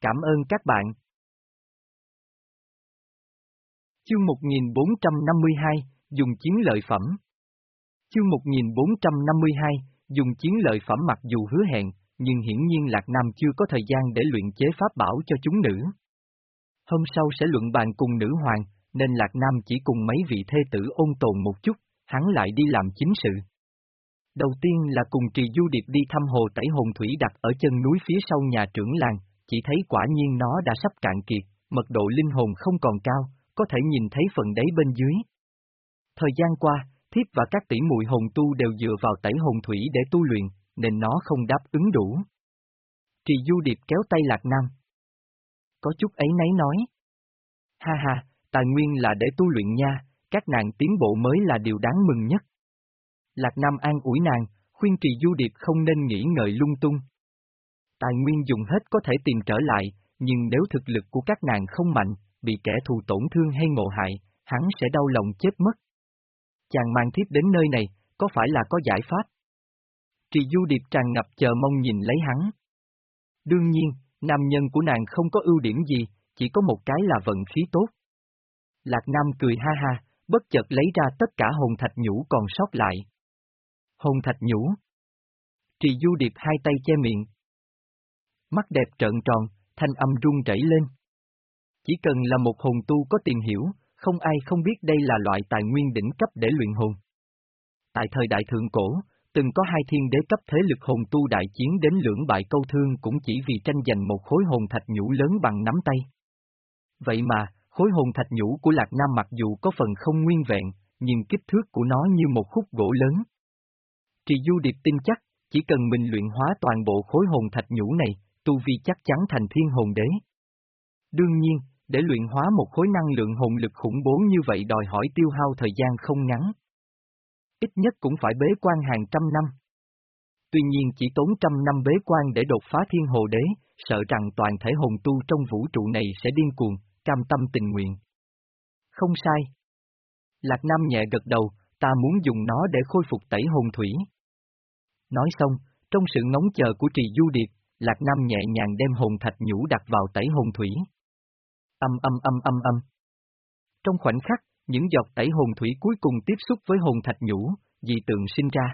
Cảm ơn các bạn. Chương 1452, dùng chiến lợi phẩm. Chương 1452, dùng chiến lợi phẩm mặc dù hứa hẹn, nhưng hiển nhiên Lạc Nam chưa có thời gian để luyện chế pháp bảo cho chúng nữ. Hôm sau sẽ luận bàn cùng nữ hoàng, nên Lạc Nam chỉ cùng mấy vị thê tử ôn tồn một chút, hắn lại đi làm chính sự. Đầu tiên là cùng Trì Du Điệp đi thăm hồ tẩy hồn thủy đặt ở chân núi phía sau nhà trưởng làng, chỉ thấy quả nhiên nó đã sắp cạn kiệt, mật độ linh hồn không còn cao, có thể nhìn thấy phần đáy bên dưới. Thời gian qua, thiếp và các tỷ muội hồn tu đều dựa vào tẩy hồn thủy để tu luyện, nên nó không đáp ứng đủ. Trì Du Điệp kéo tay Lạc Nam. Có chút ấy nấy nói. Ha ha, tài nguyên là để tu luyện nha, các nàng tiến bộ mới là điều đáng mừng nhất. Lạc Nam an ủi nàng, khuyên Trì Du Điệp không nên nghĩ ngợi lung tung. Tài nguyên dùng hết có thể tìm trở lại, nhưng nếu thực lực của các nàng không mạnh, bị kẻ thù tổn thương hay ngộ hại, hắn sẽ đau lòng chết mất. Chàng mang thiếp đến nơi này, có phải là có giải pháp? Trì Du Điệp tràn ngập chờ mong nhìn lấy hắn. Đương nhiên, nam nhân của nàng không có ưu điểm gì, chỉ có một cái là vận khí tốt. Lạc Nam cười ha ha, bất chợt lấy ra tất cả hồn thạch nhũ còn sót lại. Hồn thạch nhũ. Trì Du Điệp hai tay che miệng. Mắt đẹp trợn tròn, thanh âm rung rẩy lên. Chỉ cần là một hồn tu có tìm hiểu, không ai không biết đây là loại tài nguyên đỉnh cấp để luyện hồn. Tại thời đại thượng cổ, từng có hai thiên đế cấp thế lực hồn tu đại chiến đến lưỡng bại câu thương cũng chỉ vì tranh giành một khối hồn thạch nhũ lớn bằng nắm tay. Vậy mà, khối hồn thạch nhũ của Lạc Nam mặc dù có phần không nguyên vẹn, nhưng kích thước của nó như một khúc gỗ lớn. Trì Du Điệp tin chắc, chỉ cần mình luyện hóa toàn bộ khối hồn thạch nhũ này, tu vi chắc chắn thành thiên hồn đế. Đương nhiên, để luyện hóa một khối năng lượng hồn lực khủng bố như vậy đòi hỏi tiêu hao thời gian không ngắn. Ít nhất cũng phải bế quan hàng trăm năm. Tuy nhiên chỉ tốn trăm năm bế quan để đột phá thiên hồ đế, sợ rằng toàn thể hồn tu trong vũ trụ này sẽ điên cuồng, cam tâm tình nguyện. Không sai. Lạc Nam nhẹ gật đầu, ta muốn dùng nó để khôi phục tẩy hồn thủy. Nói xong, trong sự ngóng chờ của trì du điệp, Lạc Nam nhẹ nhàng đem hồn thạch nhũ đặt vào tẩy hồn thủy. Âm âm âm âm âm. Trong khoảnh khắc, những giọt tẩy hồn thủy cuối cùng tiếp xúc với hồn thạch nhũ, dị tượng sinh ra.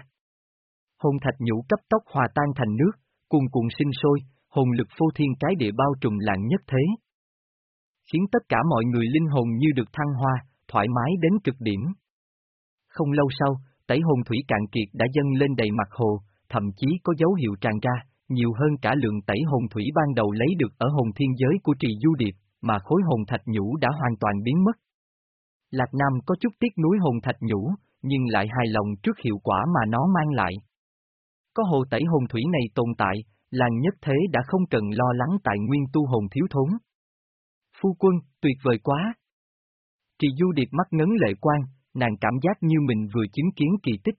Hồn thạch nhũ cấp tốc hòa tan thành nước, cuồn cuộn sinh sôi, hồn lực phô thiên cái địa bao trùm lạng nhất thế. Khiến tất cả mọi người linh hồn như được thăng hoa, thoải mái đến cực điểm. Không lâu sau, tẩy hồn thủy cạn kiệt đã dâng lên đầy mặt hồ, thậm chí có dấu hiệu tràn ra, nhiều hơn cả lượng tẩy hồn thủy ban đầu lấy được ở hồn thiên giới của trì du điệp, mà khối hồn thạch nhũ đã hoàn toàn biến mất. Lạc Nam có chút tiếc núi hồn thạch nhũ, nhưng lại hài lòng trước hiệu quả mà nó mang lại. Có hồ tẩy hồn thủy này tồn tại, làng nhất thế đã không cần lo lắng tại nguyên tu hồn thiếu thốn. Phu quân, tuyệt vời quá! Trì Du Điệp mắt ngấn lệ quan, nàng cảm giác như mình vừa chứng kiến kỳ tích.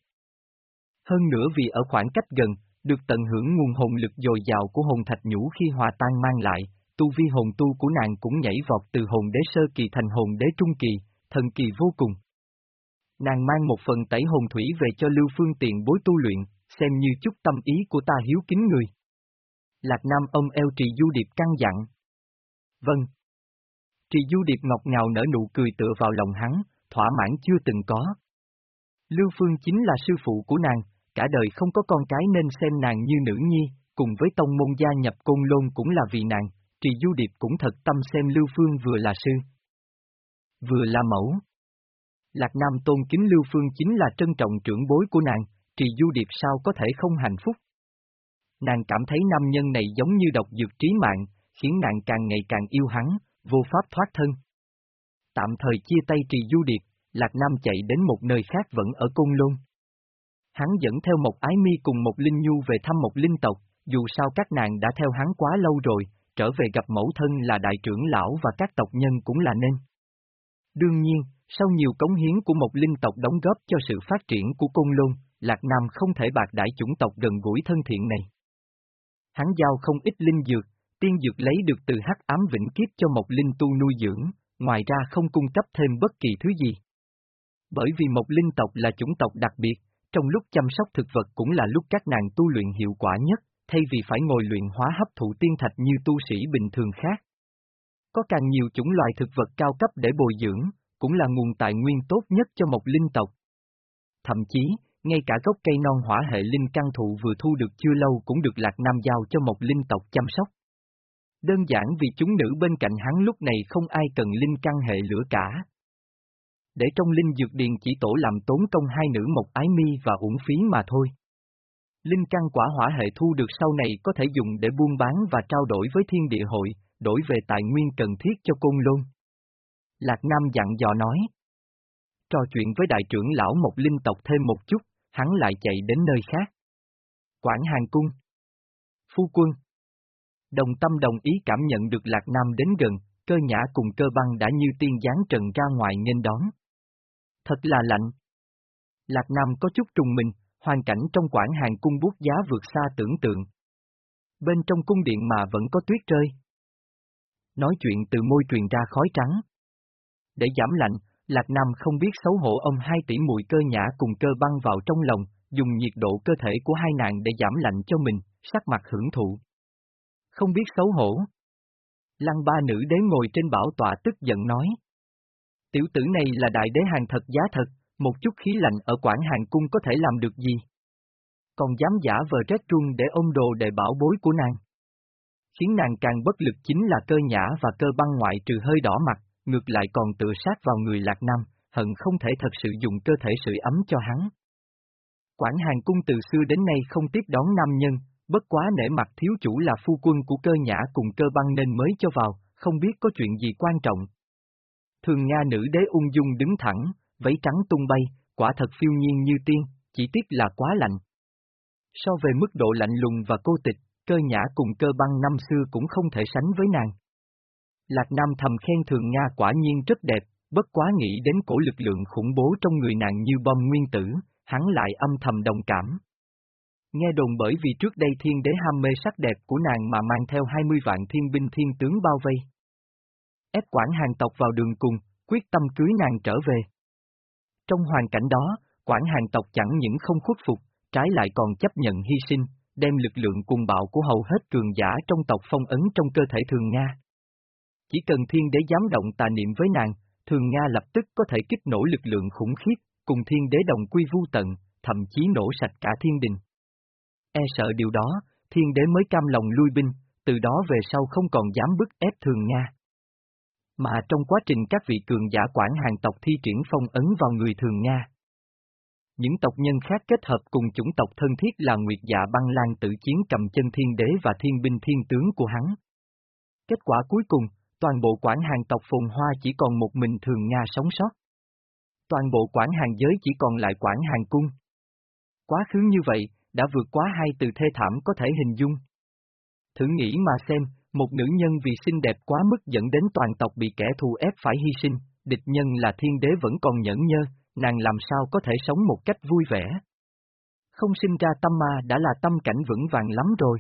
Hơn nữa vì ở khoảng cách gần, được tận hưởng nguồn hồn lực dồi dào của hồn thạch nhũ khi hòa tan mang lại, tu vi hồn tu của nàng cũng nhảy vọt từ hồn đế sơ kỳ thành hồn đế trung kỳ, thần kỳ vô cùng. Nàng mang một phần tẩy hồn thủy về cho Lưu Phương tiện bối tu luyện, xem như chút tâm ý của ta hiếu kính người. Lạc Nam ông eo trì du điệp căng dặn. Vâng. Trì du điệp ngọc ngào nở nụ cười tựa vào lòng hắn, thỏa mãn chưa từng có. Lưu Phương chính là sư phụ của nàng, cả đời không có con cái nên xem nàng như nữ nhi, cùng với tông môn gia nhập côn lôn cũng là vì nàng, Trì Du Điệp cũng thật tâm xem Lưu Phương vừa là sư, vừa là mẫu. Lạc Nam tôn kính Lưu Phương chính là trân trọng trưởng bối của nàng, Trì Du Điệp sao có thể không hạnh phúc. Nàng cảm thấy nam nhân này giống như độc dược trí mạng, khiến nàng càng ngày càng yêu hắn, vô pháp thoát thân. Tạm thời chia tay Trì Du Điệp, Lạc Nam chạy đến một nơi khác vẫn ở Côn Lôn. Hắn dẫn theo một ái mi cùng một linh nhu về thăm một linh tộc, dù sao các nàng đã theo hắn quá lâu rồi, trở về gặp mẫu thân là đại trưởng lão và các tộc nhân cũng là nên. Đương nhiên, sau nhiều cống hiến của một linh tộc đóng góp cho sự phát triển của Côn Lôn, Lạc Nam không thể bạc đại chủng tộc gần gũi thân thiện này. Hắn giao không ít linh dược, tiên dược lấy được từ hắc ám vĩnh kiếp cho một linh tu nuôi dưỡng, ngoài ra không cung cấp thêm bất kỳ thứ gì. Bởi vì một linh tộc là chủng tộc đặc biệt, trong lúc chăm sóc thực vật cũng là lúc các nàng tu luyện hiệu quả nhất, thay vì phải ngồi luyện hóa hấp thụ tiên thạch như tu sĩ bình thường khác. Có càng nhiều chủng loài thực vật cao cấp để bồi dưỡng, cũng là nguồn tài nguyên tốt nhất cho một linh tộc. Thậm chí, ngay cả gốc cây non hỏa hệ linh căn thụ vừa thu được chưa lâu cũng được Lạc Nam giao cho một linh tộc chăm sóc. Đơn giản vì chúng nữ bên cạnh hắn lúc này không ai cần linh căn hệ lửa cả. Để trong linh dược điền chỉ tổ làm tốn công hai nữ một ái mi và uổng phí mà thôi. Linh căn quả hỏa hệ thu được sau này có thể dùng để buôn bán và trao đổi với thiên địa hội, đổi về tài nguyên cần thiết cho côn lôn. Lạc Nam dặn dò nói. Trò chuyện với đại trưởng lão một linh tộc thêm một chút, hắn lại chạy đến nơi khác. Quảng Hàng Cung Phu quân Đồng tâm đồng ý cảm nhận được Lạc Nam đến gần, cơ nhã cùng cơ băng đã như tiên giáng trần ra ngoài nghênh đón. Thật là lạnh. Lạc Nam có chút trùng mình, hoàn cảnh trong quảng hàng cung bút giá vượt xa tưởng tượng. Bên trong cung điện mà vẫn có tuyết rơi. Nói chuyện từ môi truyền ra khói trắng. Để giảm lạnh, Lạc Nam không biết xấu hổ ông hai tỷ mùi cơ nhã cùng cơ băng vào trong lòng, dùng nhiệt độ cơ thể của hai nàng để giảm lạnh cho mình, sắc mặt hưởng thụ. Không biết xấu hổ. Lăng ba nữ đế ngồi trên bảo tọa tức giận nói. Tiểu tử này là đại đế hàng thật giá thật, một chút khí lạnh ở quảng hàng cung có thể làm được gì? Còn dám giả vờ rét trung để ôm đồ để bảo bối của nàng. Khiến nàng càng bất lực chính là cơ nhã và cơ băng ngoại trừ hơi đỏ mặt, ngược lại còn tự sát vào người lạc nam, hận không thể thật sự dùng cơ thể sưởi ấm cho hắn. Quảng hàng cung từ xưa đến nay không tiếp đón nam nhân, bất quá nể mặt thiếu chủ là phu quân của cơ nhã cùng cơ băng nên mới cho vào, không biết có chuyện gì quan trọng. Thường Nga nữ đế ung dung đứng thẳng, váy trắng tung bay, quả thật phiêu nhiên như tiên, chỉ tiếc là quá lạnh. So về mức độ lạnh lùng và cô tịch, cơ nhã cùng cơ băng năm xưa cũng không thể sánh với nàng. Lạc Nam thầm khen thường Nga quả nhiên rất đẹp, bất quá nghĩ đến cổ lực lượng khủng bố trong người nàng như bom nguyên tử, hắn lại âm thầm đồng cảm. Nghe đồn bởi vì trước đây thiên đế ham mê sắc đẹp của nàng mà mang theo 20 vạn thiên binh thiên tướng bao vây. Ép quản hàng tộc vào đường cùng, quyết tâm cưới nàng trở về. Trong hoàn cảnh đó, quản hàng tộc chẳng những không khuất phục, trái lại còn chấp nhận hy sinh, đem lực lượng cùng bạo của hầu hết cường giả trong tộc phong ấn trong cơ thể thường Nga. Chỉ cần thiên đế dám động tà niệm với nàng, thường Nga lập tức có thể kích nổ lực lượng khủng khiếp, cùng thiên đế đồng quy vu tận, thậm chí nổ sạch cả thiên đình. E sợ điều đó, thiên đế mới cam lòng lui binh, từ đó về sau không còn dám bức ép thường Nga. Mà trong quá trình các vị cường giả quản hàng tộc thi triển phong ấn vào người thường Nga. Những tộc nhân khác kết hợp cùng chủng tộc thân thiết là Nguyệt Dạ băng lan tự chiến cầm chân thiên đế và thiên binh thiên tướng của hắn. Kết quả cuối cùng, toàn bộ quản hàng tộc phồn hoa chỉ còn một mình thường Nga sống sót. Toàn bộ quản hàng giới chỉ còn lại quản hàng cung. Quá khứ như vậy, đã vượt quá hai từ thê thảm có thể hình dung. Thử nghĩ mà xem, một nữ nhân vì xinh đẹp quá mức dẫn đến toàn tộc bị kẻ thù ép phải hy sinh, địch nhân là thiên đế vẫn còn nhẫn nhơ, nàng làm sao có thể sống một cách vui vẻ. Không sinh ra tâm ma đã là tâm cảnh vững vàng lắm rồi.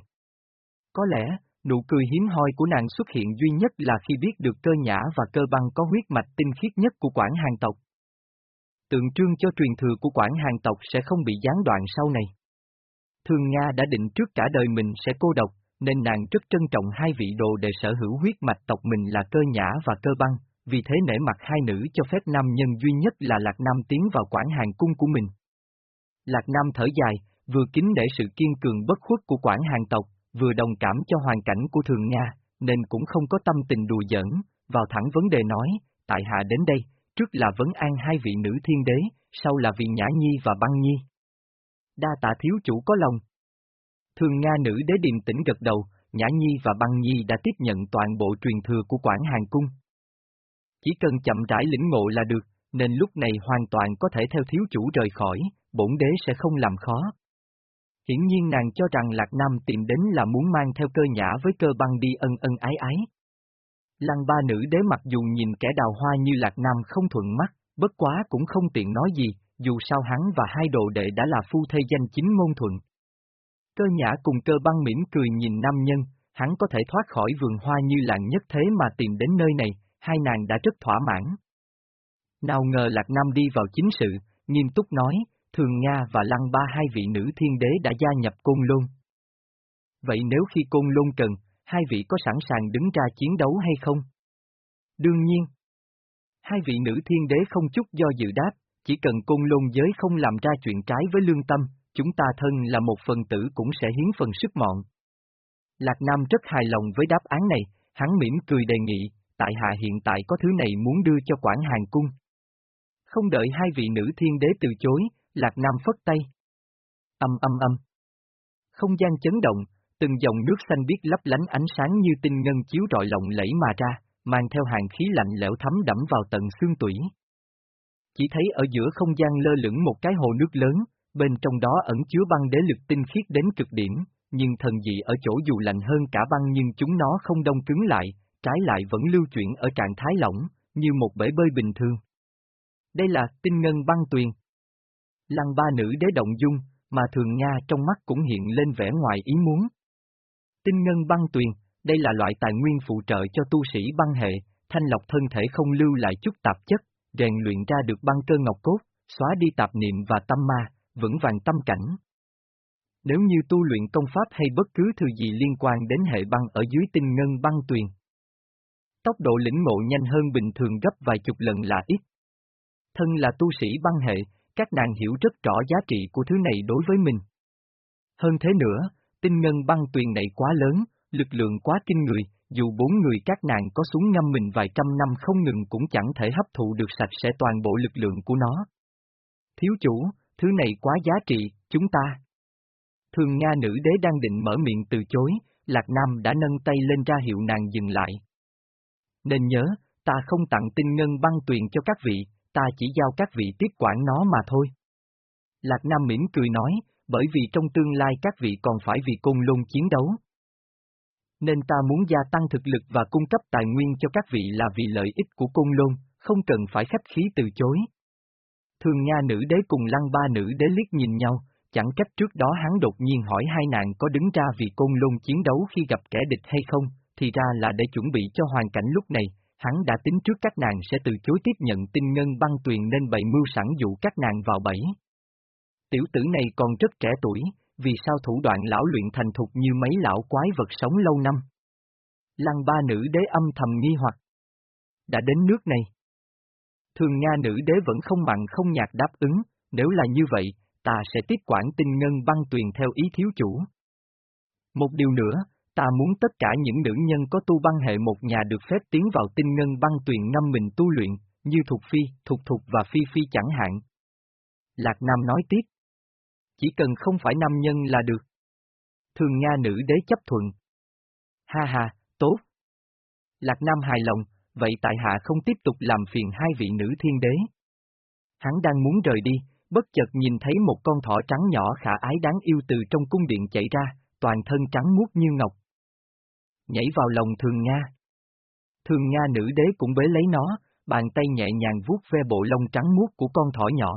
Có lẽ, nụ cười hiếm hoi của nàng xuất hiện duy nhất là khi biết được cơ nhã và cơ băng có huyết mạch tinh khiết nhất của quản hàng tộc. Tượng trưng cho truyền thừa của quản hàng tộc sẽ không bị gián đoạn sau này. Thường Nga đã định trước cả đời mình sẽ cô độc, nên nàng rất trân trọng hai vị đồ để sở hữu huyết mạch tộc mình là cơ nhã và cơ băng, vì thế nể mặt hai nữ cho phép nam nhân duy nhất là Lạc Nam tiến vào quản hàng cung của mình. Lạc Nam thở dài, vừa kính để sự kiên cường bất khuất của quản hàng tộc, vừa đồng cảm cho hoàn cảnh của Thường Nga, nên cũng không có tâm tình đùa giỡn, vào thẳng vấn đề nói, tại hạ đến đây, trước là vấn an hai vị nữ thiên đế, sau là vị Nhã Nhi và Băng Nhi. Đa tạ thiếu chủ có lòng. Thường Nga nữ đế điềm tĩnh gật đầu, Nhã Nhi và Băng Nhi đã tiếp nhận toàn bộ truyền thừa của Quảng Hàng Cung. Chỉ cần chậm rãi lĩnh ngộ là được, nên lúc này hoàn toàn có thể theo thiếu chủ rời khỏi, bổn đế sẽ không làm khó. Hiển nhiên nàng cho rằng Lạc Nam tìm đến là muốn mang theo cơ nhã với cơ băng đi ân ân ái ái. Lăng ba nữ đế mặc dù nhìn kẻ đào hoa như Lạc Nam không thuận mắt, bất quá cũng không tiện nói gì, dù sao hắn và hai đồ đệ đã là phu thê danh chính ngôn thuận. Cơ nhã cùng cơ băng mỉm cười nhìn nam nhân, hắn có thể thoát khỏi vườn hoa như lạng nhất thế mà tìm đến nơi này, hai nàng đã rất thỏa mãn. Nào ngờ Lạc Nam đi vào chính sự, nghiêm túc nói, Thường Nga và Lăng Ba hai vị nữ thiên đế đã gia nhập Côn Lôn. Vậy nếu khi côn lôn cần, hai vị có sẵn sàng đứng ra chiến đấu hay không? Đương nhiên. Hai vị nữ thiên đế không chút do dự đáp, chỉ cần côn lôn giới không làm ra chuyện trái với lương tâm, chúng ta thân là một phần tử cũng sẽ hiến phần sức mọn. Lạc Nam rất hài lòng với đáp án này, hắn mỉm cười đề nghị, tại hạ hiện tại có thứ này muốn đưa cho quản hàng cung. Không đợi hai vị nữ thiên đế từ chối, Lạc Nam phất tay. Âm âm âm. Không gian chấn động, từng dòng nước xanh biếc lấp lánh ánh sáng như tinh ngân chiếu rọi lộng lẫy mà ra, mang theo hàng khí lạnh lẽo thấm đẫm vào tận xương tủy. Chỉ thấy ở giữa không gian lơ lửng một cái hồ nước lớn, bên trong đó ẩn chứa băng đế lực tinh khiết đến cực điểm, nhưng thần dị ở chỗ dù lạnh hơn cả băng nhưng chúng nó không đông cứng lại, trái lại vẫn lưu chuyển ở trạng thái lỏng, như một bể bơi bình thường. Đây là tinh ngân băng tuyền. Lăng ba nữ đế động dung, mà thường Nga trong mắt cũng hiện lên vẻ ngoài ý muốn. Tinh ngân băng tuyền, đây là loại tài nguyên phụ trợ cho tu sĩ băng hệ, thanh lọc thân thể không lưu lại chút tạp chất, rèn luyện ra được băng cơ ngọc cốt, xóa đi tạp niệm và tâm ma, vững vàng tâm cảnh. Nếu như tu luyện công pháp hay bất cứ thứ gì liên quan đến hệ băng ở dưới tinh ngân băng tuyền, tốc độ lĩnh ngộ nhanh hơn bình thường gấp vài chục lần là ít. Thân là tu sĩ băng hệ, các nàng hiểu rất rõ giá trị của thứ này đối với mình. Hơn thế nữa, tinh ngân băng tuyền này quá lớn, lực lượng quá kinh người, dù bốn người các nàng có xuống ngâm mình vài trăm năm không ngừng cũng chẳng thể hấp thụ được sạch sẽ toàn bộ lực lượng của nó. Thiếu chủ, thứ này quá giá trị, chúng ta. Thường Nga nữ đế đang định mở miệng từ chối, Lạc Nam đã nâng tay lên ra hiệu nàng dừng lại. Nên nhớ, ta không tặng tinh ngân băng tuyền cho các vị, ta chỉ giao các vị tiếp quản nó mà thôi. Lạc Nam mỉm cười nói, bởi vì trong tương lai các vị còn phải vì côn lôn chiến đấu. Nên ta muốn gia tăng thực lực và cung cấp tài nguyên cho các vị là vì lợi ích của côn lôn, không cần phải khách khí từ chối. Thường Nga nữ đế cùng lăng ba nữ đế liếc nhìn nhau, chẳng cách trước đó hắn đột nhiên hỏi hai nàng có đứng ra vì côn lôn chiến đấu khi gặp kẻ địch hay không, thì ra là để chuẩn bị cho hoàn cảnh lúc này, hắn đã tính trước các nàng sẽ từ chối tiếp nhận tinh ngân băng tuyền nên bậy mưu sẵn dụ các nàng vào bẫy. Tiểu tử này còn rất trẻ tuổi, vì sao thủ đoạn lão luyện thành thục như mấy lão quái vật sống lâu năm? Lăng ba nữ đế âm thầm nghi hoặc. Đã đến nước này. Thường Nga nữ đế vẫn không mặn không nhạt đáp ứng, nếu là như vậy, ta sẽ tiếp quản tinh ngân băng tuyền theo ý thiếu chủ. Một điều nữa, ta muốn tất cả những nữ nhân có tu băng hệ một nhà được phép tiến vào tinh ngân băng tuyền ngâm mình tu luyện, như Thục Phi, Thục Thục và Phi Phi chẳng hạn. Lạc Nam nói tiếp. Chỉ cần không phải nam nhân là được. Thường Nga nữ đế chấp thuận. Ha ha, tốt. Lạc Nam hài lòng, vậy tại hạ không tiếp tục làm phiền hai vị nữ thiên đế. Hắn đang muốn rời đi, bất chợt nhìn thấy một con thỏ trắng nhỏ khả ái đáng yêu từ trong cung điện chạy ra, toàn thân trắng muốt như ngọc. Nhảy vào lòng thường Nga. Thường Nga nữ đế cũng bế lấy nó, bàn tay nhẹ nhàng vuốt ve bộ lông trắng muốt của con thỏ nhỏ.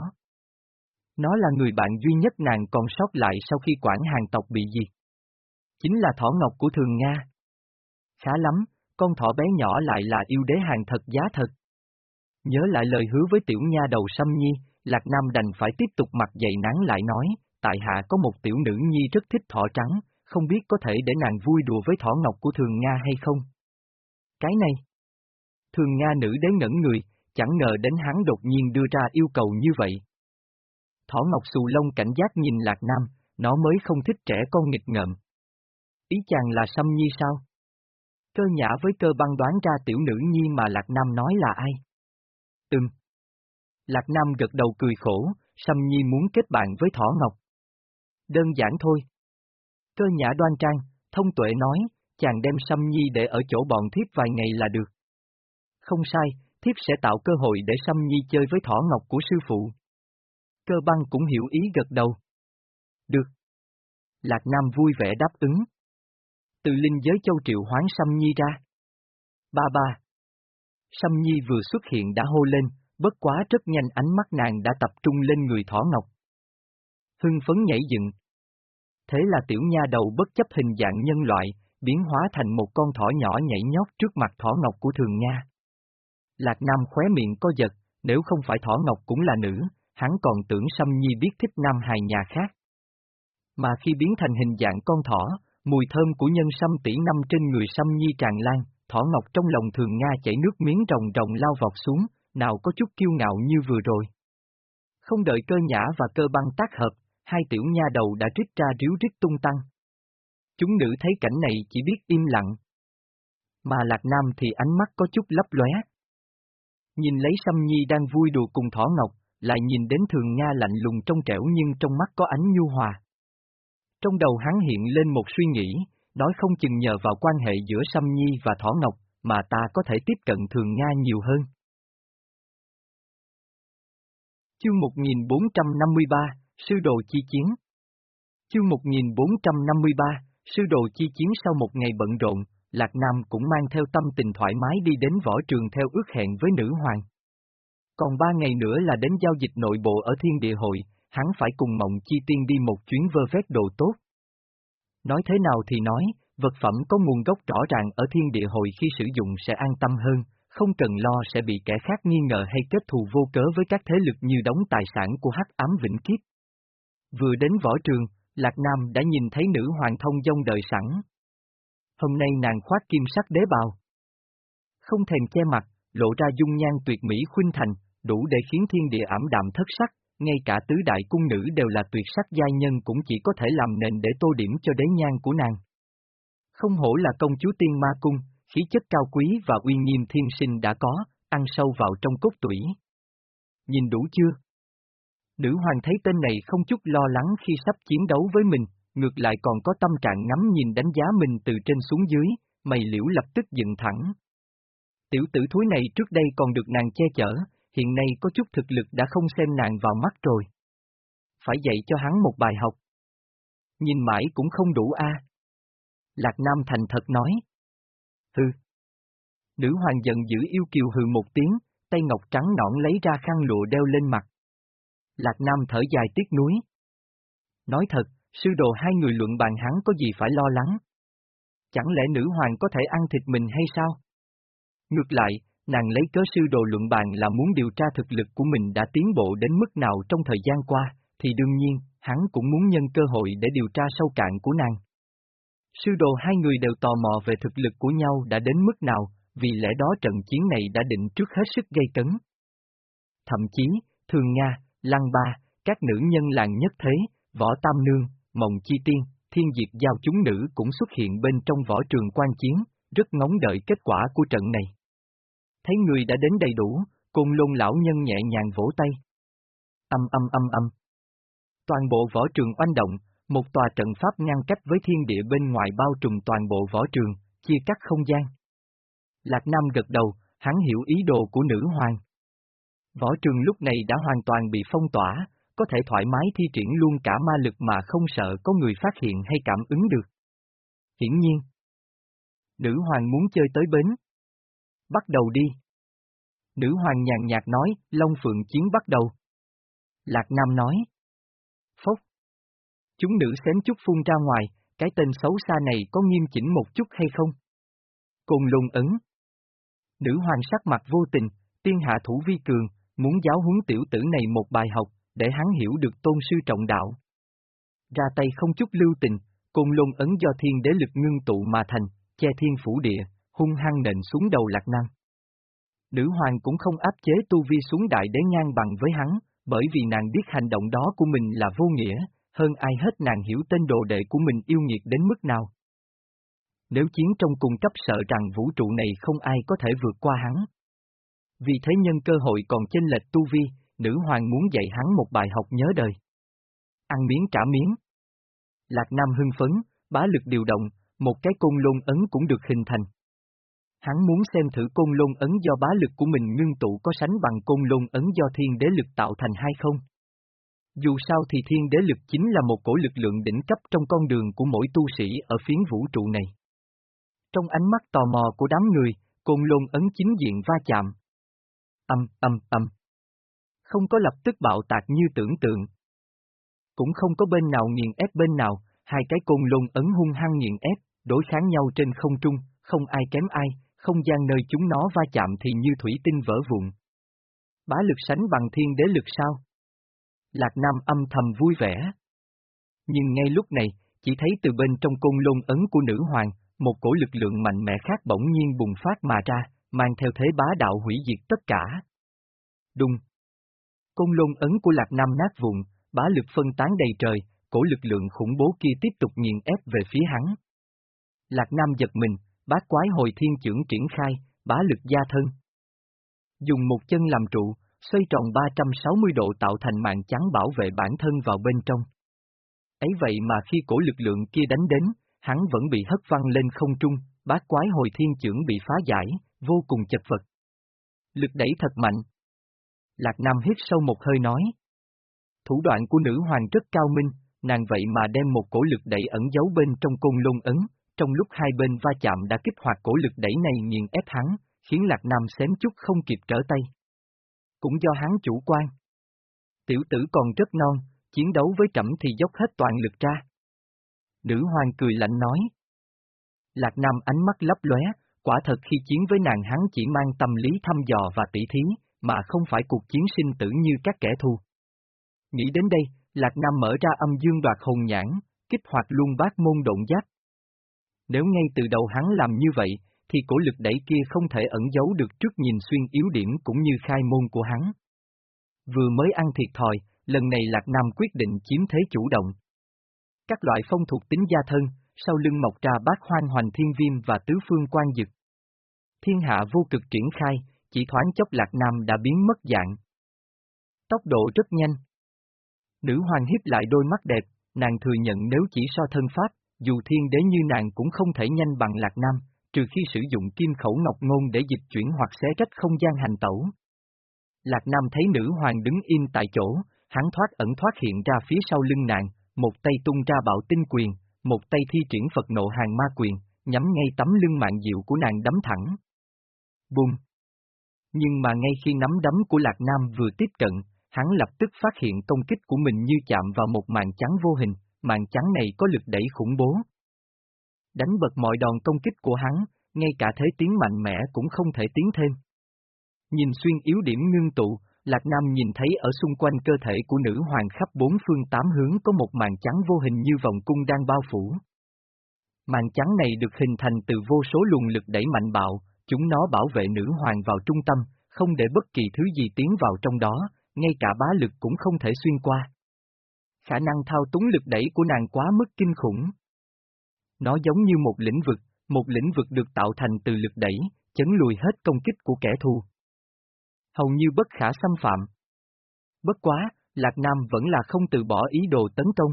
Nó là người bạn duy nhất nàng còn sót lại sau khi quản hàng tộc bị diệt. Chính là thỏ ngọc của thường Nga. Khá lắm, con thỏ bé nhỏ lại là yêu đế hàng thật giá thật. Nhớ lại lời hứa với tiểu nha đầu Sâm Nhi, Lạc Nam đành phải tiếp tục mặt dày nắng lại nói, tại hạ có một tiểu nữ nhi rất thích thỏ trắng, không biết có thể để nàng vui đùa với thỏ ngọc của thường Nga hay không? Cái này. Thường Nga nữ đế ngẩn người, chẳng ngờ đến hắn đột nhiên đưa ra yêu cầu như vậy. Thỏ ngọc xù lông cảnh giác nhìn Lạc Nam, nó mới không thích trẻ con nghịch ngợm. Ý chàng là Sâm Nhi sao? Cơ nhã với cơ băng đoán ra tiểu nữ nhi mà Lạc Nam nói là ai? Ừm. Lạc Nam gật đầu cười khổ, Sâm Nhi muốn kết bạn với Thỏ Ngọc. Đơn giản thôi. Cơ nhã đoan trang, thông tuệ nói, chàng đem Sâm Nhi để ở chỗ bọn thiếp vài ngày là được. Không sai, thiếp sẽ tạo cơ hội để Sâm Nhi chơi với Thỏ Ngọc của sư phụ. Cơ băng cũng hiểu ý gật đầu. Được. Lạc Nam vui vẻ đáp ứng. Từ linh giới châu triệu hoán Sâm Nhi ra. Ba ba. Sâm Nhi vừa xuất hiện đã hô lên, bất quá rất nhanh ánh mắt nàng đã tập trung lên người thỏ ngọc. Hưng phấn nhảy dựng. Thế là tiểu nha đầu bất chấp hình dạng nhân loại, biến hóa thành một con thỏ nhỏ nhảy nhót trước mặt thỏ ngọc của thường Nga. Lạc Nam khóe miệng co giật, nếu không phải thỏ ngọc cũng là nữ, hắn còn tưởng Sâm Nhi biết thích nam hài nhà khác. Mà khi biến thành hình dạng con thỏ, Mùi thơm của nhân sâm tỷ năm trên người sâm nhi tràn lan, thỏ ngọc trong lòng thường Nga chảy nước miếng rồng rồng lao vọt xuống, nào có chút kiêu ngạo như vừa rồi. Không đợi cơ nhã và cơ băng tác hợp, hai tiểu nha đầu đã rít ra ríu rít tung tăng. Chúng nữ thấy cảnh này chỉ biết im lặng. Mà Lạc Nam thì ánh mắt có chút lấp lóe. Nhìn lấy Sâm Nhi đang vui đùa cùng Thỏ Ngọc, lại nhìn đến Thường Nga lạnh lùng trong trẻo nhưng trong mắt có ánh nhu hòa. Trong đầu hắn hiện lên một suy nghĩ, nói không chừng nhờ vào quan hệ giữa Sâm Nhi và Thỏ Ngọc, mà ta có thể tiếp cận Thường Nga nhiều hơn. Chương 1453, Sư Đồ Chi Chiến Chương 1453, Sư Đồ Chi Chiến sau một ngày bận rộn, Lạc Nam cũng mang theo tâm tình thoải mái đi đến võ trường theo ước hẹn với nữ hoàng. Còn ba ngày nữa là đến giao dịch nội bộ ở thiên địa hội, hắn phải cùng Mộng Chi Tiên đi một chuyến vơ vét đồ tốt. Nói thế nào thì nói, vật phẩm có nguồn gốc rõ ràng ở thiên địa hội khi sử dụng sẽ an tâm hơn, không cần lo sẽ bị kẻ khác nghi ngờ hay kết thù vô cớ với các thế lực như đóng tài sản của hắc ám vĩnh kiếp. Vừa đến võ trường, Lạc Nam đã nhìn thấy nữ hoàng thông dông đợi sẵn. Hôm nay nàng khoác kim sắc đế bào. Không thèm che mặt, lộ ra dung nhan tuyệt mỹ khuynh thành, đủ để khiến thiên địa ảm đạm thất sắc, ngay cả tứ đại cung nữ đều là tuyệt sắc giai nhân cũng chỉ có thể làm nền để tô điểm cho đế nhan của nàng. Không hổ là công chúa tiên ma cung, khí chất cao quý và uy nghiêm thiên sinh đã có, ăn sâu vào trong cốt tủy. Nhìn đủ chưa? Nữ hoàng thấy tên này không chút lo lắng khi sắp chiến đấu với mình, ngược lại còn có tâm trạng ngắm nhìn đánh giá mình từ trên xuống dưới, mày liễu lập tức dựng thẳng. Tiểu tử thúi này trước đây còn được nàng che chở, hiện nay có chút thực lực đã không xem nàng vào mắt rồi. Phải dạy cho hắn một bài học. Nhìn mãi cũng không đủ a. Lạc Nam thành thật nói. Hừ. Nữ hoàng giận giữ yêu kiều hừ một tiếng, tay ngọc trắng nõn lấy ra khăn lụa đeo lên mặt. Lạc Nam thở dài tiếc nuối. Nói thật, sư đồ hai người luận bàn hắn có gì phải lo lắng. Chẳng lẽ nữ hoàng có thể ăn thịt mình hay sao? Ngược lại, nàng lấy cớ sư đồ luận bàn là muốn điều tra thực lực của mình đã tiến bộ đến mức nào trong thời gian qua, thì đương nhiên, hắn cũng muốn nhân cơ hội để điều tra sâu cạn của nàng. Sư đồ hai người đều tò mò về thực lực của nhau đã đến mức nào, vì lẽ đó trận chiến này đã định trước hết sức gây cấn. Thậm chí, Thường Nga, Lăng Ba, các nữ nhân làng nhất thế, Võ Tam Nương, Mộng Chi Tiên, Thiên diệt Giao chúng nữ cũng xuất hiện bên trong võ trường quan chiến, rất ngóng đợi kết quả của trận này. Thấy người đã đến đầy đủ, côn lôn lão nhân nhẹ nhàng vỗ tay. Âm âm âm âm. Toàn bộ võ trường oanh động, một tòa trận pháp ngăn cách với thiên địa bên ngoài bao trùm toàn bộ võ trường, chia cắt không gian. Lạc Nam gật đầu, hắn hiểu ý đồ của nữ hoàng. Võ trường lúc này đã hoàn toàn bị phong tỏa, có thể thoải mái thi triển luôn cả ma lực mà không sợ có người phát hiện hay cảm ứng được. Hiển nhiên, nữ hoàng muốn chơi tới bến. Bắt đầu đi. Nữ hoàng nhàn nhạt nói, Long Phượng chiến bắt đầu. Lạc Nam nói. Phốc. Chúng nữ xém chút phun ra ngoài, cái tên xấu xa này có nghiêm chỉnh một chút hay không? Côn lùng ấn. Nữ hoàng sắc mặt vô tình, tiên hạ thủ vi cường, muốn giáo huấn tiểu tử này một bài học, để hắn hiểu được tôn sư trọng đạo. Ra tay không chút lưu tình, côn lùng ấn do thiên đế lực ngưng tụ mà thành, che thiên phủ địa, hung hăng nện xuống đầu lạc năng. Nữ hoàng cũng không áp chế tu vi xuống đại đế ngang bằng với hắn, bởi vì nàng biết hành động đó của mình là vô nghĩa, hơn ai hết nàng hiểu tên đồ đệ của mình yêu nghiệt đến mức nào. Nếu chiến trong cùng cấp sợ rằng vũ trụ này không ai có thể vượt qua hắn. Vì thế nhân cơ hội còn chênh lệch tu vi, nữ hoàng muốn dạy hắn một bài học nhớ đời. Ăn miếng trả miếng. Lạc Nam hưng phấn, bá lực điều động, một cái côn lôn ấn cũng được hình thành. Hắn muốn xem thử côn lôn ấn do bá lực của mình ngưng tụ có sánh bằng côn lôn ấn do thiên đế lực tạo thành hay không. Dù sao thì thiên đế lực chính là một cổ lực lượng đỉnh cấp trong con đường của mỗi tu sĩ ở phiến vũ trụ này. Trong ánh mắt tò mò của đám người, côn lôn ấn chính diện va chạm. Âm, âm, âm. Không có lập tức bạo tạc như tưởng tượng. Cũng không có bên nào nghiền ép bên nào, hai cái côn lôn ấn hung hăng nghiền ép, đối kháng nhau trên không trung, không ai kém ai, không gian nơi chúng nó va chạm thì như thủy tinh vỡ vụn. Bá lực sánh bằng thiên đế lực sao? Lạc Nam âm thầm vui vẻ. Nhưng ngay lúc này, chỉ thấy từ bên trong côn lôn ấn của nữ hoàng, một cổ lực lượng mạnh mẽ khác bỗng nhiên bùng phát mà ra, mang theo thế bá đạo hủy diệt tất cả. Đùng! Côn lôn ấn của Lạc Nam nát vụn, bá lực phân tán đầy trời, cổ lực lượng khủng bố kia tiếp tục nghiền ép về phía hắn. Lạc Nam giật mình, bát quái hồi thiên trưởng triển khai, bá lực gia thân. Dùng một chân làm trụ, xoay tròn 360 độ tạo thành mạng trắng bảo vệ bản thân vào bên trong. Ấy vậy mà khi cổ lực lượng kia đánh đến, hắn vẫn bị hất văng lên không trung, bát quái hồi thiên trưởng bị phá giải, vô cùng chật vật. Lực đẩy thật mạnh. Lạc Nam hít sâu một hơi nói. Thủ đoạn của nữ hoàng rất cao minh, nàng vậy mà đem một cổ lực đẩy ẩn giấu bên trong côn lôn ấn, trong lúc hai bên va chạm đã kích hoạt cổ lực đẩy này nghiền ép hắn, khiến Lạc Nam xém chút không kịp trở tay. Cũng do hắn chủ quan. Tiểu tử còn rất non, chiến đấu với trẫm thì dốc hết toàn lực ra. Nữ hoàng cười lạnh nói. Lạc Nam ánh mắt lấp lóe, quả thật khi chiến với nàng hắn chỉ mang tâm lý thăm dò và tỉ thí, mà không phải cuộc chiến sinh tử như các kẻ thù. Nghĩ đến đây, Lạc Nam mở ra âm dương đoạt hồn nhãn, kích hoạt luôn bát môn động giác. Nếu ngay từ đầu hắn làm như vậy, thì cổ lực đẩy kia không thể ẩn giấu được trước nhìn xuyên yếu điểm cũng như khai môn của hắn. Vừa mới ăn thiệt thòi, lần này Lạc Nam quyết định chiếm thế chủ động. Các loại phong thuộc tính gia thân, sau lưng mọc ra bát hoang hoành thiên viêm và tứ phương quan dực. Thiên hạ vô cực triển khai, chỉ thoáng chốc Lạc Nam đã biến mất dạng. Tốc độ rất nhanh. Nữ hoàng hiếp lại đôi mắt đẹp, nàng thừa nhận nếu chỉ so thân pháp, dù thiên đế như nàng cũng không thể nhanh bằng Lạc Nam, trừ khi sử dụng kim khẩu ngọc ngôn để dịch chuyển hoặc xé rách không gian hành tẩu. Lạc Nam thấy nữ hoàng đứng im tại chỗ, hắn thoát ẩn thoát hiện ra phía sau lưng nàng, một tay tung ra bạo tinh quyền, một tay thi triển Phật nộ hàng ma quyền, nhắm ngay tấm lưng mạng diệu của nàng đấm thẳng. Bùm! Nhưng mà ngay khi nắm đấm của Lạc Nam vừa tiếp cận, hắn lập tức phát hiện công kích của mình như chạm vào một màn trắng vô hình, màn trắng này có lực đẩy khủng bố. Đánh bật mọi đòn công kích của hắn, ngay cả thế tiến mạnh mẽ cũng không thể tiến thêm. Nhìn xuyên yếu điểm ngưng tụ, Lạc Nam nhìn thấy ở xung quanh cơ thể của nữ hoàng khắp bốn phương tám hướng có một màn trắng vô hình như vòng cung đang bao phủ. Màn trắng này được hình thành từ vô số luồng lực đẩy mạnh bạo, chúng nó bảo vệ nữ hoàng vào trung tâm, không để bất kỳ thứ gì tiến vào trong đó, ngay cả bá lực cũng không thể xuyên qua. Khả năng thao túng lực đẩy của nàng quá mức kinh khủng. Nó giống như một lĩnh vực, một lĩnh vực được tạo thành từ lực đẩy, chấn lùi hết công kích của kẻ thù. Hầu như bất khả xâm phạm. Bất quá, Lạc Nam vẫn là không từ bỏ ý đồ tấn công.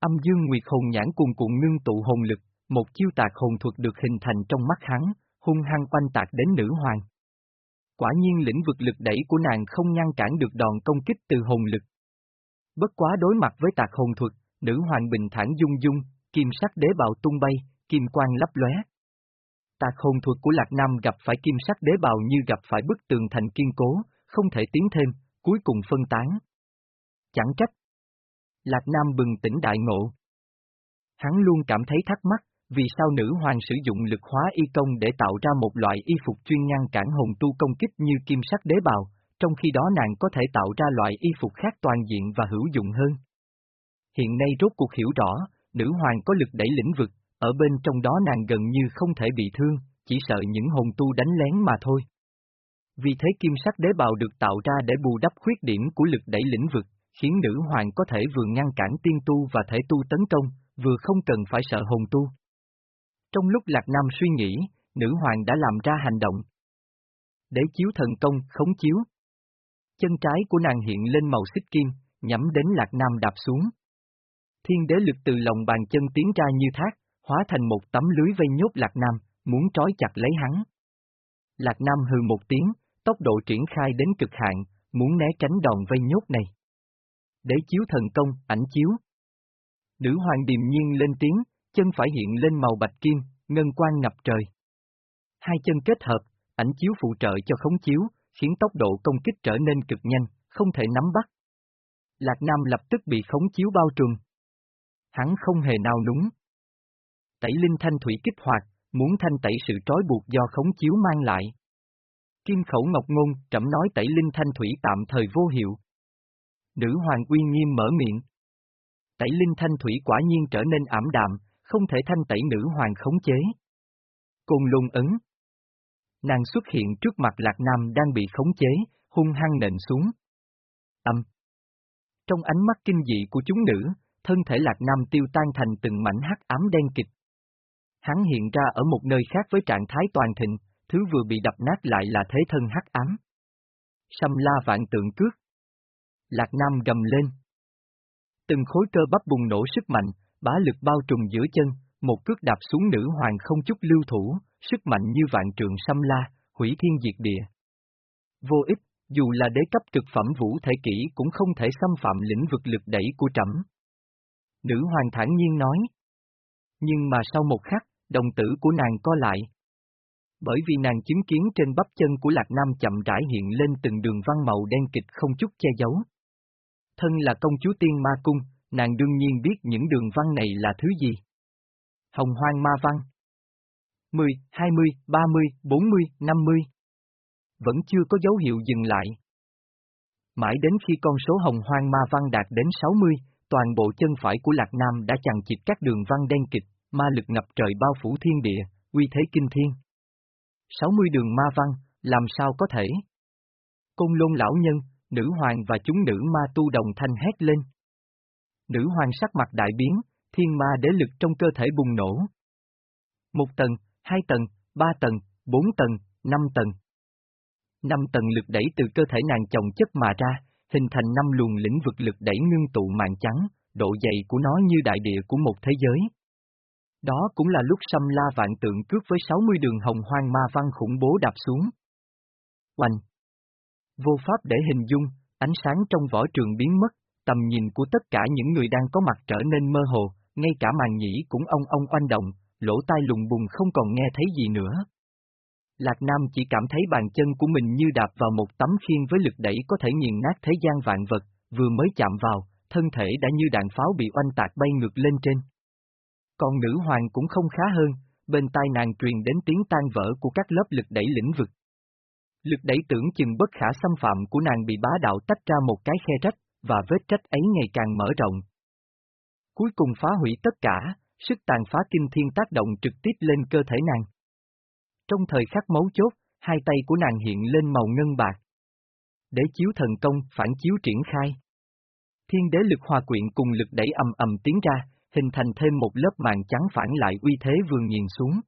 Âm dương nguyệt hồn nhãn cùng cuộn ngưng tụ hồn lực, một chiêu tạc hồn thuật được hình thành trong mắt hắn, hung hăng quanh tạc đến nữ hoàng. Quả nhiên lĩnh vực lực đẩy của nàng không ngăn cản được đòn công kích từ hồn lực. Bất quá đối mặt với tạc hồn thuật, nữ hoàng bình thản dung dung, kim sắc đế bào tung bay, kim quang lấp lóe. Tạc hồn thuật của Lạc Nam gặp phải kim sắc đế bào như gặp phải bức tường thành kiên cố, không thể tiến thêm, cuối cùng phân tán. Chẳng trách. Lạc Nam bừng tỉnh đại ngộ. Hắn luôn cảm thấy thắc mắc, vì sao nữ hoàng sử dụng lực hóa y công để tạo ra một loại y phục chuyên ngăn cản hồn tu công kích như kim sắc đế bào, trong khi đó nàng có thể tạo ra loại y phục khác toàn diện và hữu dụng hơn. Hiện nay rốt cuộc hiểu rõ, nữ hoàng có lực đẩy lĩnh vực, ở bên trong đó nàng gần như không thể bị thương, chỉ sợ những hồn tu đánh lén mà thôi. Vì thế kim sắc đế bào được tạo ra để bù đắp khuyết điểm của lực đẩy lĩnh vực, khiến nữ hoàng có thể vừa ngăn cản tiên tu và thể tu tấn công, vừa không cần phải sợ hồn tu. Trong lúc Lạc Nam suy nghĩ, nữ hoàng đã làm ra hành động. Để chiếu thần công, khống chiếu. Chân trái của nàng hiện lên màu xích kim, nhắm đến Lạc Nam đạp xuống. Thiên đế lực từ lòng bàn chân tiến ra như thác, hóa thành một tấm lưới vây nhốt Lạc Nam, muốn trói chặt lấy hắn. Lạc Nam hừ một tiếng, tốc độ triển khai đến cực hạn, muốn né tránh đòn vây nhốt này. Đế chiếu thần công, ảnh chiếu. Nữ hoàng điềm nhiên lên tiếng, chân phải hiện lên màu bạch kim, ngân quang ngập trời. Hai chân kết hợp, ảnh chiếu phụ trợ cho khống chiếu, khiến tốc độ công kích trở nên cực nhanh, không thể nắm bắt. Lạc Nam lập tức bị khống chiếu bao trùm. Hắn không hề nào núng. Tẩy linh thanh thủy kích hoạt, muốn thanh tẩy sự trói buộc do khống chiếu mang lại. Kim khẩu ngọc ngôn, trẫm nói tẩy linh thanh thủy tạm thời vô hiệu. Nữ hoàng uy nghiêm mở miệng. Tẩy linh thanh thủy quả nhiên trở nên ảm đạm, không thể thanh tẩy nữ hoàng khống chế. Côn lùng ấn. Nàng xuất hiện trước mặt Lạc Nam đang bị khống chế, hung hăng nện xuống. Âm. Trong ánh mắt kinh dị của chúng nữ, thân thể Lạc Nam tiêu tan thành từng mảnh hắc ám đen kịch. Hắn hiện ra ở một nơi khác với trạng thái toàn thịnh, thứ vừa bị đập nát lại là thế thân hắc ám. sâm la vạn tượng cước. Lạc Nam gầm lên. Từng khối cơ bắp bùng nổ sức mạnh, bá lực bao trùm giữa chân, một cước đạp xuống nữ hoàng không chút lưu thủ, sức mạnh như vạn trường xâm la, hủy thiên diệt địa. Vô ích, dù là đế cấp cực phẩm vũ thể kỹ cũng không thể xâm phạm lĩnh vực lực đẩy của trẫm. Nữ hoàng thản nhiên nói. Nhưng mà sau một khắc, đồng tử của nàng co lại. Bởi vì nàng chứng kiến trên bắp chân của Lạc Nam chậm rãi hiện lên từng đường văn màu đen kịch không chút che giấu. Thân là công chúa tiên ma cung, nàng đương nhiên biết những đường văn này là thứ gì. Hồng hoang ma văn 10, 20, 30, 40, 50 Vẫn chưa có dấu hiệu dừng lại. Mãi đến khi con số hồng hoang ma văn đạt đến 60, toàn bộ chân phải của Lạc Nam đã chằng chịt các đường văn đen kịch, ma lực ngập trời bao phủ thiên địa, uy thế kinh thiên. 60 đường ma văn, làm sao có thể? Công lôn lão nhân, nữ hoàng và chúng nữ ma tu đồng thanh hét lên. Nữ hoàng sắc mặt đại biến, thiên ma đế lực trong cơ thể bùng nổ. Một tầng, hai tầng, ba tầng, bốn tầng, năm tầng. Năm tầng lực đẩy từ cơ thể nàng chồng chất mà ra, hình thành năm luồng lĩnh vực lực đẩy ngưng tụ màn trắng, độ dày của nó như đại địa của một thế giới. Đó cũng là lúc xâm la vạn tượng cướp với 60 đường hồng hoang ma văn khủng bố đạp xuống. Oanh! Vô pháp để hình dung, ánh sáng trong võ trường biến mất, tầm nhìn của tất cả những người đang có mặt trở nên mơ hồ, ngay cả màn nhĩ cũng ông ông oanh động, lỗ tai lùng bùng không còn nghe thấy gì nữa. Lạc Nam chỉ cảm thấy bàn chân của mình như đạp vào một tấm khiên với lực đẩy có thể nghiền nát thế gian vạn vật, vừa mới chạm vào, thân thể đã như đạn pháo bị oanh tạc bay ngược lên trên. Còn nữ hoàng cũng không khá hơn, bên tai nàng truyền đến tiếng tan vỡ của các lớp lực đẩy lĩnh vực. Lực đẩy tưởng chừng bất khả xâm phạm của nàng bị bá đạo tách ra một cái khe rách, và vết trách ấy ngày càng mở rộng. Cuối cùng phá hủy tất cả, sức tàn phá kinh thiên tác động trực tiếp lên cơ thể nàng. Trong thời khắc mấu chốt, hai tay của nàng hiện lên màu ngân bạc. Để chiếu thần công phản chiếu triển khai. Thiên đế lực hòa quyện cùng lực đẩy ầm ầm tiến ra, hình thành thêm một lớp màn trắng phản lại uy thế vườn nhìn xuống.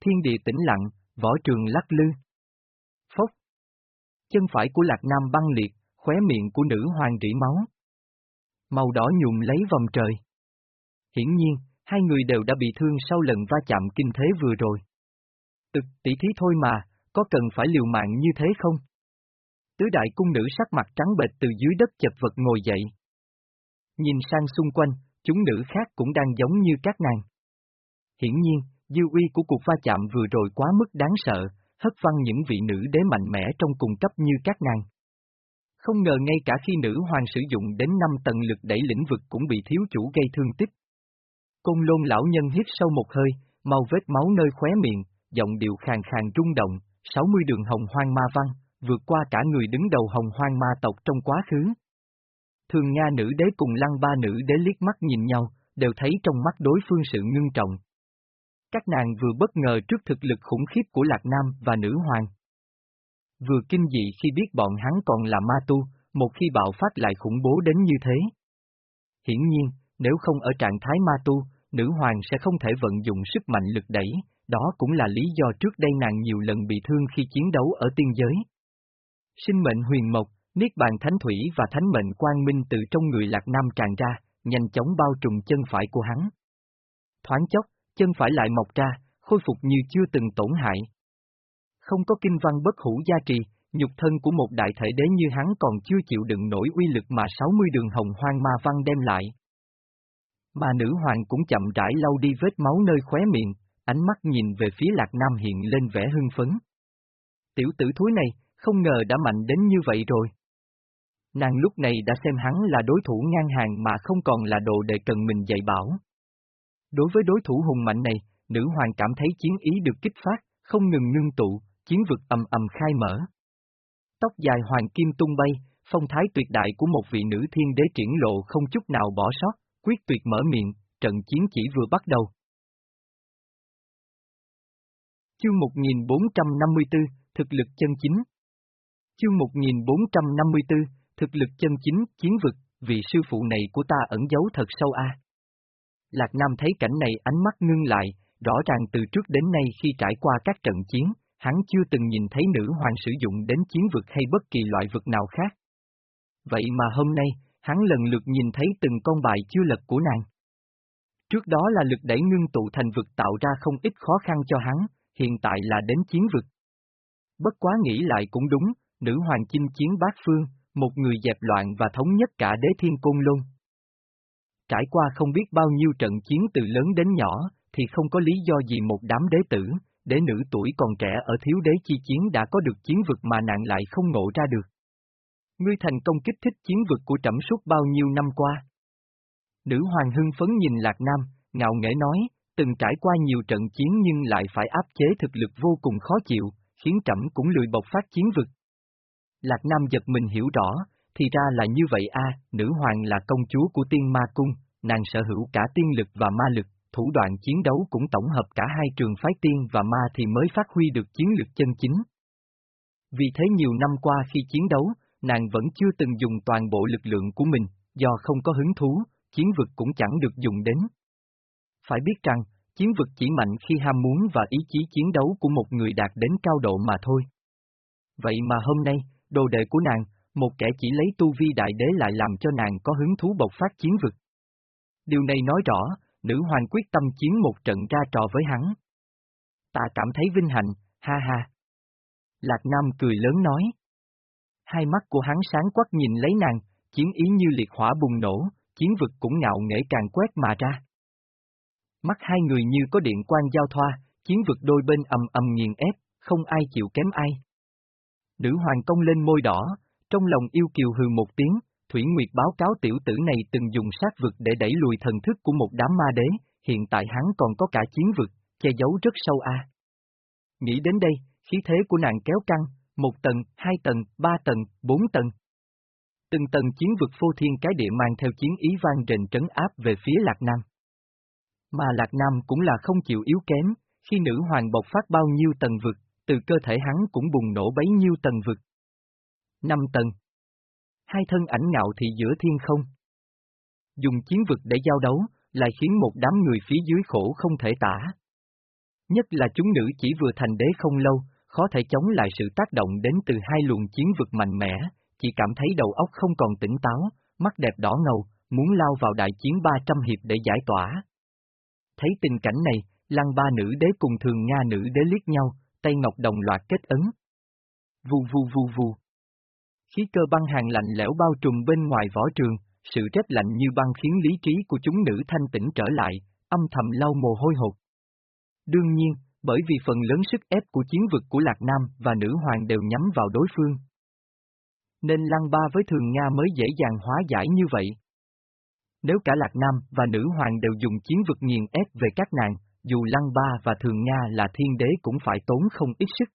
Thiên địa tĩnh lặng, võ trường lắc lư. Phốc. Chân phải của Lạc Nam băng liệt, khóe miệng của nữ hoàng rỉ máu. Màu đỏ nhuộm lấy vòng trời. Hiển nhiên, hai người đều đã bị thương sau lần va chạm kinh thế vừa rồi. Tực tỷ thí thôi mà, có cần phải liều mạng như thế không? Tứ đại cung nữ sắc mặt trắng bệch từ dưới đất chật vật ngồi dậy. Nhìn sang xung quanh, chúng nữ khác cũng đang giống như các nàng. Hiển nhiên, dư uy của cuộc va chạm vừa rồi quá mức đáng sợ, hất văng những vị nữ đế mạnh mẽ trong cùng cấp như các nàng. Không ngờ ngay cả khi nữ hoàng sử dụng đến 5 tầng lực đẩy lĩnh vực cũng bị thiếu chủ gây thương tích công lôn lão nhân hít sâu một hơi, mau vết máu nơi khóe miệng, giọng điệu khàn khàn rung động, 60 đường hồng hoang ma văn, vượt qua cả người đứng đầu hồng hoang ma tộc trong quá khứ. Thường Nga nữ đế cùng lăng ba nữ đế liếc mắt nhìn nhau, đều thấy trong mắt đối phương sự ngưng trọng. Các nàng vừa bất ngờ trước thực lực khủng khiếp của Lạc Nam và nữ hoàng. Vừa kinh dị khi biết bọn hắn còn là ma tu, một khi bạo phát lại khủng bố đến như thế. Hiển nhiên, nếu không ở trạng thái ma tu, nữ hoàng sẽ không thể vận dụng sức mạnh lực đẩy, đó cũng là lý do trước đây nàng nhiều lần bị thương khi chiến đấu ở tiên giới. Sinh mệnh huyền mộc, niết bàn thánh thủy và thánh mệnh quang minh từ trong người lạc nam tràn ra, nhanh chóng bao trùm chân phải của hắn. Thoáng chốc, chân phải lại mọc ra, khôi phục như chưa từng tổn hại. Không có kinh văn bất hủ gia trì, nhục thân của một đại thể đế như hắn còn chưa chịu đựng nổi uy lực mà 60 đường hồng hoang ma văn đem lại. Mà nữ hoàng cũng chậm rãi lau đi vết máu nơi khóe miệng, ánh mắt nhìn về phía lạc nam hiện lên vẻ hưng phấn. Tiểu tử thúi này, không ngờ đã mạnh đến như vậy rồi. Nàng lúc này đã xem hắn là đối thủ ngang hàng mà không còn là đồ để cần mình dạy bảo. Đối với đối thủ hùng mạnh này, nữ hoàng cảm thấy chiến ý được kích phát, không ngừng ngưng tụ, chiến vực ầm ầm khai mở. Tóc dài hoàng kim tung bay, phong thái tuyệt đại của một vị nữ thiên đế triển lộ không chút nào bỏ sót, quyết tuyệt mở miệng, trận chiến chỉ vừa bắt đầu. Chương 1454, Thực lực chân chính Chương 1454, Thực lực chân chính, chiến vực, vị sư phụ này của ta ẩn giấu thật sâu a. Lạc Nam thấy cảnh này ánh mắt ngưng lại, rõ ràng từ trước đến nay khi trải qua các trận chiến, hắn chưa từng nhìn thấy nữ hoàng sử dụng đến chiến vực hay bất kỳ loại vực nào khác. Vậy mà hôm nay, hắn lần lượt nhìn thấy từng con bài chưa lật của nàng. Trước đó là lực đẩy ngưng tụ thành vực tạo ra không ít khó khăn cho hắn, hiện tại là đến chiến vực. Bất quá nghĩ lại cũng đúng, nữ hoàng chinh chiến bát phương, một người dẹp loạn và thống nhất cả đế thiên côn lôn. Trải qua không biết bao nhiêu trận chiến từ lớn đến nhỏ, thì không có lý do gì một đám đế tử, đế nữ tuổi còn trẻ ở thiếu đế chi chiến đã có được chiến vực mà nạn lại không ngộ ra được. Ngươi thành công kích thích chiến vực của trẫm suốt bao nhiêu năm qua. Nữ hoàng hưng phấn nhìn Lạc Nam, ngạo nghễ nói, từng trải qua nhiều trận chiến nhưng lại phải áp chế thực lực vô cùng khó chịu, khiến trẫm cũng lười bộc phát chiến vực. Lạc Nam giật mình hiểu rõ, thì ra là như vậy a, nữ hoàng là công chúa của tiên ma cung, nàng sở hữu cả tiên lực và ma lực, thủ đoạn chiến đấu cũng tổng hợp cả hai trường phái tiên và ma thì mới phát huy được chiến lực chân chính. Vì thế nhiều năm qua khi chiến đấu, nàng vẫn chưa từng dùng toàn bộ lực lượng của mình, do không có hứng thú, chiến vực cũng chẳng được dùng đến. Phải biết rằng, chiến vực chỉ mạnh khi ham muốn và ý chí chiến đấu của một người đạt đến cao độ mà thôi. Vậy mà hôm nay, đồ đệ của nàng, một kẻ chỉ lấy tu vi đại đế lại làm cho nàng có hứng thú bộc phát chiến vực. Điều này nói rõ, nữ hoàng quyết tâm chiến một trận ra trò với hắn. Ta cảm thấy vinh hạnh, ha ha. Lạc Nam cười lớn nói. Hai mắt của hắn sáng quắc nhìn lấy nàng, chiến ý như liệt hỏa bùng nổ, chiến vực cũng ngạo nghễ càng quét mà ra. Mắt hai người như có điện quan giao thoa, chiến vực đôi bên ầm ầm nghiền ép, không ai chịu kém ai. Nữ hoàng công lên môi đỏ, trong lòng yêu kiều hừ một tiếng, Thủy Nguyệt báo cáo tiểu tử này từng dùng sát vực để đẩy lùi thần thức của một đám ma đế, hiện tại hắn còn có cả chiến vực, che giấu rất sâu a. Nghĩ đến đây, khí thế của nàng kéo căng, một tầng, hai tầng, ba tầng, bốn tầng. Từng tầng chiến vực phô thiên cái địa mang theo chiến ý vang rền trấn áp về phía Lạc Nam. Mà Lạc Nam cũng là không chịu yếu kém, khi nữ hoàng bộc phát bao nhiêu tầng vực, từ cơ thể hắn cũng bùng nổ bấy nhiêu tầng vực. Năm tầng. Hai thân ảnh ngạo thị giữa thiên không. Dùng chiến vực để giao đấu, lại khiến một đám người phía dưới khổ không thể tả. Nhất là chúng nữ chỉ vừa thành đế không lâu, khó thể chống lại sự tác động đến từ hai luồng chiến vực mạnh mẽ, chỉ cảm thấy đầu óc không còn tỉnh táo, mắt đẹp đỏ ngầu, muốn lao vào đại chiến 300 hiệp để giải tỏa. Thấy tình cảnh này, lăng ba nữ đế cùng thường Nga nữ đế liếc nhau, tay ngọc đồng loạt kết ấn. Vù vù vù vù. Khí cơ băng hàng lạnh lẽo bao trùm bên ngoài võ trường, sự rét lạnh như băng khiến lý trí của chúng nữ thanh tĩnh trở lại, âm thầm lau mồ hôi hột. Đương nhiên, bởi vì phần lớn sức ép của chiến vực của Lạc Nam và nữ hoàng đều nhắm vào đối phương. Nên Lăng Ba với Thường Nga mới dễ dàng hóa giải như vậy. Nếu cả Lạc Nam và nữ hoàng đều dùng chiến vực nghiền ép về các nàng, dù Lăng Ba và Thường Nga là thiên đế cũng phải tốn không ít sức.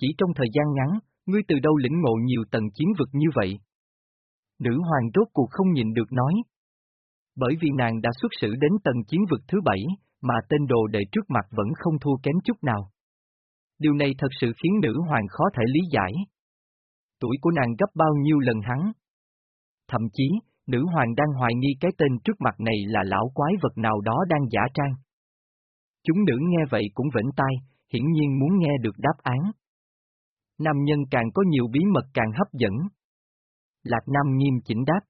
Chỉ trong thời gian ngắn, ngươi từ đâu lĩnh ngộ nhiều tầng chiến vực như vậy? Nữ hoàng rốt cuộc không nhìn được nói. Bởi vì nàng đã xuất xử đến tầng chiến vực thứ bảy, mà tên đồ đệ trước mặt vẫn không thua kém chút nào. Điều này thật sự khiến nữ hoàng khó thể lý giải. Tuổi của nàng gấp bao nhiêu lần hắn? Thậm chí, nữ hoàng đang hoài nghi cái tên trước mặt này là lão quái vật nào đó đang giả trang. Chúng nữ nghe vậy cũng vĩnh tai, hiển nhiên muốn nghe được đáp án. Nam nhân càng có nhiều bí mật càng hấp dẫn. Lạc Nam nghiêm chỉnh đáp.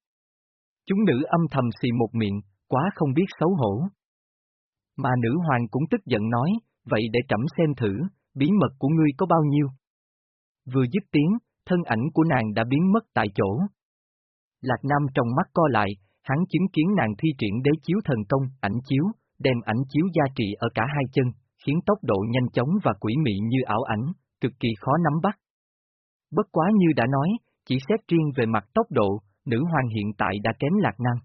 Chúng nữ âm thầm xì một miệng, quá không biết xấu hổ. Mà nữ hoàng cũng tức giận nói, vậy để trẫm xem thử, bí mật của ngươi có bao nhiêu. Vừa dứt tiếng, thân ảnh của nàng đã biến mất tại chỗ. Lạc Nam trong mắt co lại, hắn chứng kiến nàng thi triển đế chiếu thần công, ảnh chiếu, đem ảnh chiếu gia trị ở cả hai chân, khiến tốc độ nhanh chóng và quỷ mị như ảo ảnh, cực kỳ khó nắm bắt. Bất quá như đã nói, chỉ xét riêng về mặt tốc độ, nữ hoàng hiện tại đã kém Lạc Nam.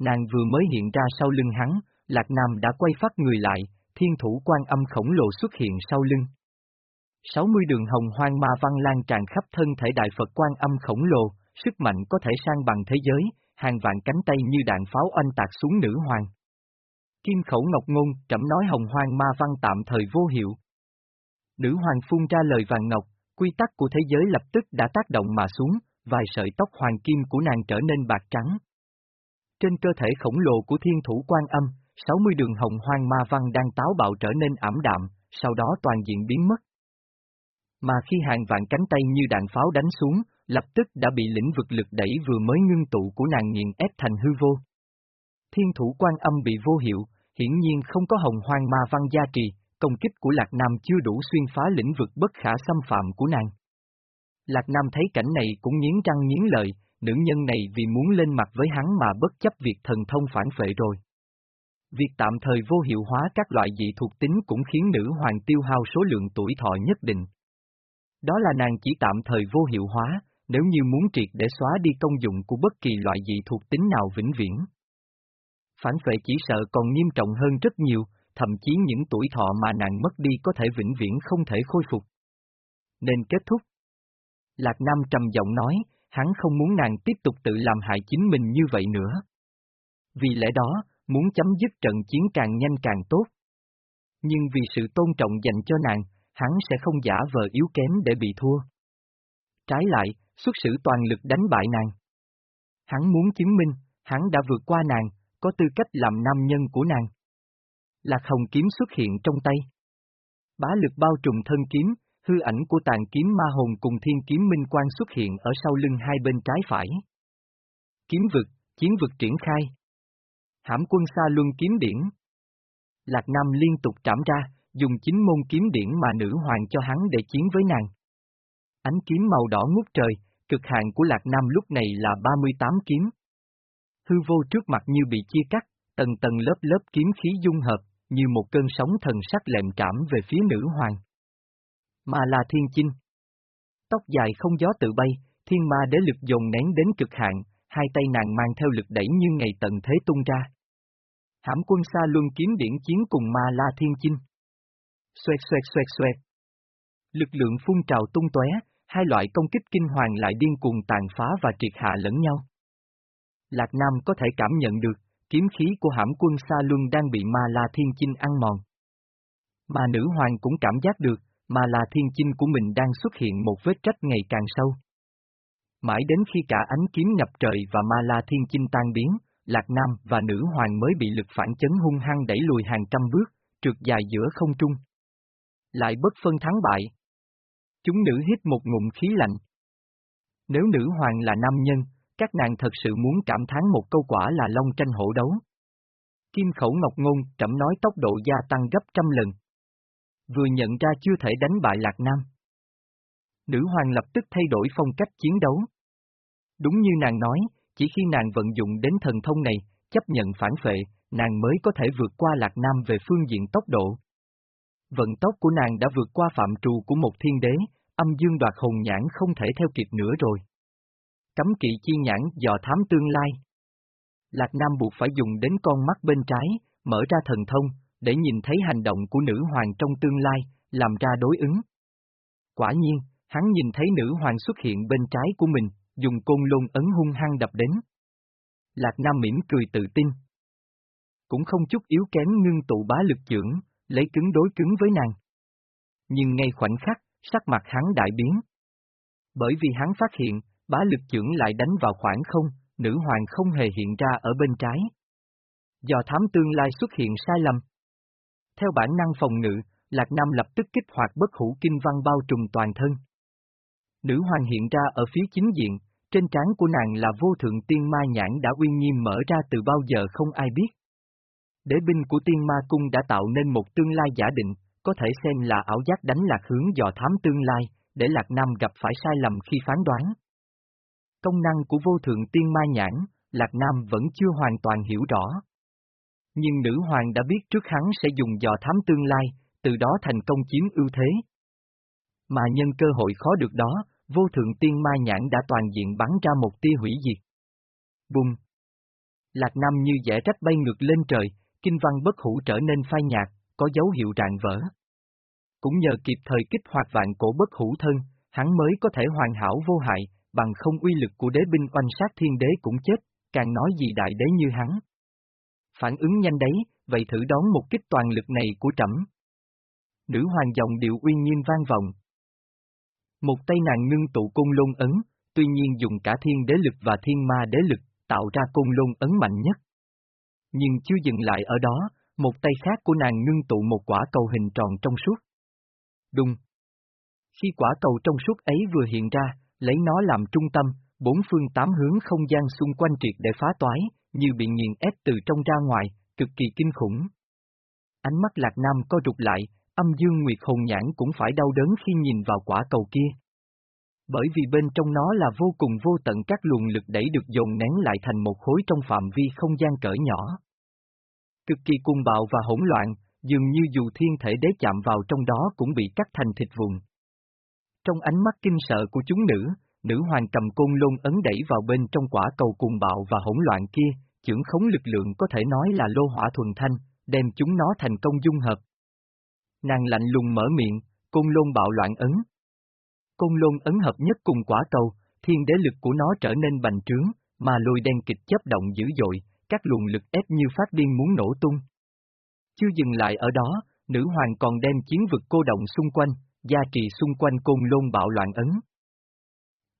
Nàng vừa mới hiện ra sau lưng hắn, Lạc Nam đã quay phát người lại, thiên thủ quan âm khổng lồ xuất hiện sau lưng. 60 đường hồng hoang ma văn lan tràn khắp thân thể đại Phật quan âm khổng lồ, sức mạnh có thể sang bằng thế giới, hàng vạn cánh tay như đạn pháo oanh tạc xuống nữ hoàng. Kim khẩu ngọc ngôn, trẫm nói hồng hoang ma văn tạm thời vô hiệu. Nữ hoàng phun ra lời vàng ngọc, quy tắc của thế giới lập tức đã tác động mà xuống, vài sợi tóc hoàng kim của nàng trở nên bạc trắng. Trên cơ thể khổng lồ của thiên thủ quan âm, 60 đường hồng hoang ma văn đang táo bạo trở nên ảm đạm, sau đó toàn diện biến mất. Mà khi hàng vạn cánh tay như đạn pháo đánh xuống, lập tức đã bị lĩnh vực lực đẩy vừa mới ngưng tụ của nàng nghiền ép thành hư vô. Thiên thủ quan âm bị vô hiệu, hiển nhiên không có hồng hoang ma văn gia trì, công kích của Lạc Nam chưa đủ xuyên phá lĩnh vực bất khả xâm phạm của nàng. Lạc Nam thấy cảnh này cũng nghiến răng nghiến lợi, nữ nhân này vì muốn lên mặt với hắn mà bất chấp việc thần thông phản phệ rồi. Việc tạm thời vô hiệu hóa các loại dị thuộc tính cũng khiến nữ hoàng tiêu hao số lượng tuổi thọ nhất định. Đó là nàng chỉ tạm thời vô hiệu hóa, nếu như muốn triệt để xóa đi công dụng của bất kỳ loại dị thuộc tính nào vĩnh viễn. Phản phệ chỉ sợ còn nghiêm trọng hơn rất nhiều, thậm chí những tuổi thọ mà nàng mất đi có thể vĩnh viễn không thể khôi phục. Nên kết thúc. Lạc Nam trầm giọng nói, hắn không muốn nàng tiếp tục tự làm hại chính mình như vậy nữa. Vì lẽ đó, muốn chấm dứt trận chiến càng nhanh càng tốt. Nhưng vì sự tôn trọng dành cho nàng, hắn sẽ không giả vờ yếu kém để bị thua. Trái lại, xuất sử toàn lực đánh bại nàng. Hắn muốn chứng minh, hắn đã vượt qua nàng, có tư cách làm nam nhân của nàng. Lạc hồng kiếm xuất hiện trong tay. Bá lực bao trùm thân kiếm, hư ảnh của tàn kiếm ma hồn cùng thiên kiếm minh quan xuất hiện ở sau lưng hai bên trái phải. Kiếm vực, chiến vực triển khai. Hãm quân xa luân kiếm điển. Lạc Nam liên tục trảm ra, dùng chính môn kiếm điển mà nữ hoàng cho hắn để chiến với nàng. Ánh kiếm màu đỏ ngút trời, cực hạn của Lạc Nam lúc này là 38 kiếm. Hư vô trước mặt như bị chia cắt, tầng tầng lớp lớp kiếm khí dung hợp, như một cơn sóng thần sắc lệm trảm về phía nữ hoàng. Mà là thiên chinh. Tóc dài không gió tự bay, thiên ma đế lực dồn nén đến cực hạn, hai tay nàng mang theo lực đẩy như ngày tận thế tung ra. Hãm quân xa luân kiếm điển chiến cùng ma la thiên chinh. Xoẹt xoẹt xoẹt xoẹt. Lực lượng phun trào tung tóe, hai loại công kích kinh hoàng lại điên cuồng tàn phá và triệt hạ lẫn nhau. Lạc Nam có thể cảm nhận được, kiếm khí của hãm quân Sa Luân đang bị Ma La Thiên Chinh ăn mòn. Mà nữ hoàng cũng cảm giác được, Ma La Thiên Chinh của mình đang xuất hiện một vết trách ngày càng sâu. Mãi đến khi cả ánh kiếm ngập trời và Ma La Thiên Chinh tan biến, Lạc Nam và nữ hoàng mới bị lực phản chấn hung hăng đẩy lùi hàng trăm bước, trượt dài giữa không trung. Lại bất phân thắng bại. Chúng nữ hít một ngụm khí lạnh. Nếu nữ hoàng là nam nhân, các nàng thật sự muốn cảm thán một câu quả là long tranh hổ đấu. Kim khẩu ngọc ngôn trẫm nói tốc độ gia tăng gấp trăm lần. Vừa nhận ra chưa thể đánh bại Lạc Nam. Nữ hoàng lập tức thay đổi phong cách chiến đấu. Đúng như nàng nói, chỉ khi nàng vận dụng đến thần thông này, chấp nhận phản phệ, nàng mới có thể vượt qua Lạc Nam về phương diện tốc độ. Vận tốc của nàng đã vượt qua phạm trù của một thiên đế, âm dương đoạt hồn nhãn không thể theo kịp nữa rồi. Cấm kỵ chi nhãn dò thám tương lai. Lạc Nam buộc phải dùng đến con mắt bên trái, mở ra thần thông, để nhìn thấy hành động của nữ hoàng trong tương lai, làm ra đối ứng. Quả nhiên, hắn nhìn thấy nữ hoàng xuất hiện bên trái của mình, dùng côn lôn ấn hung hăng đập đến. Lạc Nam mỉm cười tự tin. Cũng không chút yếu kém ngưng tụ bá lực trưởng, lấy cứng đối cứng với nàng. Nhưng ngay khoảnh khắc, sắc mặt hắn đại biến. Bởi vì hắn phát hiện, bá lực trưởng lại đánh vào khoảng không, nữ hoàng không hề hiện ra ở bên trái. Do thám tương lai xuất hiện sai lầm. Theo bản năng phòng ngự, Lạc Nam lập tức kích hoạt bất hủ kinh văn bao trùm toàn thân. Nữ hoàng hiện ra ở phía chính diện, trên trán của nàng là vô thượng tiên ma nhãn đã uy nghiêm mở ra từ bao giờ không ai biết. Đế binh của tiên ma cung đã tạo nên một tương lai giả định, có thể xem là ảo giác đánh lạc hướng dò thám tương lai, để Lạc Nam gặp phải sai lầm khi phán đoán. Công năng của vô thượng tiên ma nhãn, Lạc Nam vẫn chưa hoàn toàn hiểu rõ. Nhưng nữ hoàng đã biết trước hắn sẽ dùng dò thám tương lai, từ đó thành công chiếm ưu thế. Mà nhân cơ hội khó được đó, vô thượng tiên ma nhãn đã toàn diện bắn ra một tia hủy diệt. Bùng! Lạc Nam như dẻ rách bay ngược lên trời, kinh văn bất hủ trở nên phai nhạt, có dấu hiệu rạn vỡ. Cũng nhờ kịp thời kích hoạt vạn cổ bất hủ thân, hắn mới có thể hoàn hảo vô hại, bằng không uy lực của đế binh oanh sát thiên đế cũng chết, càng nói gì đại đế như hắn. Phản ứng nhanh đấy, vậy thử đón một kích toàn lực này của trẫm. Nữ hoàng dòng điệu uy nhiên vang vọng. Một tay nàng ngưng tụ cung lôn ấn, tuy nhiên dùng cả thiên đế lực và thiên ma đế lực, tạo ra cung lôn ấn mạnh nhất. Nhưng chưa dừng lại ở đó, một tay khác của nàng ngưng tụ một quả cầu hình tròn trong suốt. Đùng. Khi quả cầu trong suốt ấy vừa hiện ra, lấy nó làm trung tâm, bốn phương tám hướng không gian xung quanh triệt để phá toái, như bị nghiền ép từ trong ra ngoài, cực kỳ kinh khủng. Ánh mắt Lạc Nam co rụt lại, âm dương nguyệt hồn nhãn cũng phải đau đớn khi nhìn vào quả cầu kia. Bởi vì bên trong nó là vô cùng vô tận các luồng lực đẩy được dồn nén lại thành một khối trong phạm vi không gian cỡ nhỏ. Cực kỳ cung bạo và hỗn loạn, dường như dù thiên thể đế chạm vào trong đó cũng bị cắt thành thịt vụn. Trong ánh mắt kinh sợ của chúng nữ, nữ hoàng cầm côn lôn ấn đẩy vào bên trong quả cầu cuồng bạo và hỗn loạn kia, trưởng khống lực lượng có thể nói là lô hỏa thuần thanh, đem chúng nó thành công dung hợp. Nàng lạnh lùng mở miệng, côn lôn bạo loạn ấn. Côn lôn ấn hợp nhất cùng quả cầu, thiên đế lực của nó trở nên bành trướng, mà lôi đen kịch chấp động dữ dội, các luồng lực ép như phát điên muốn nổ tung. Chưa dừng lại ở đó, nữ hoàng còn đem chiến vực cô động xung quanh, gia trì xung quanh côn lôn bạo loạn ấn.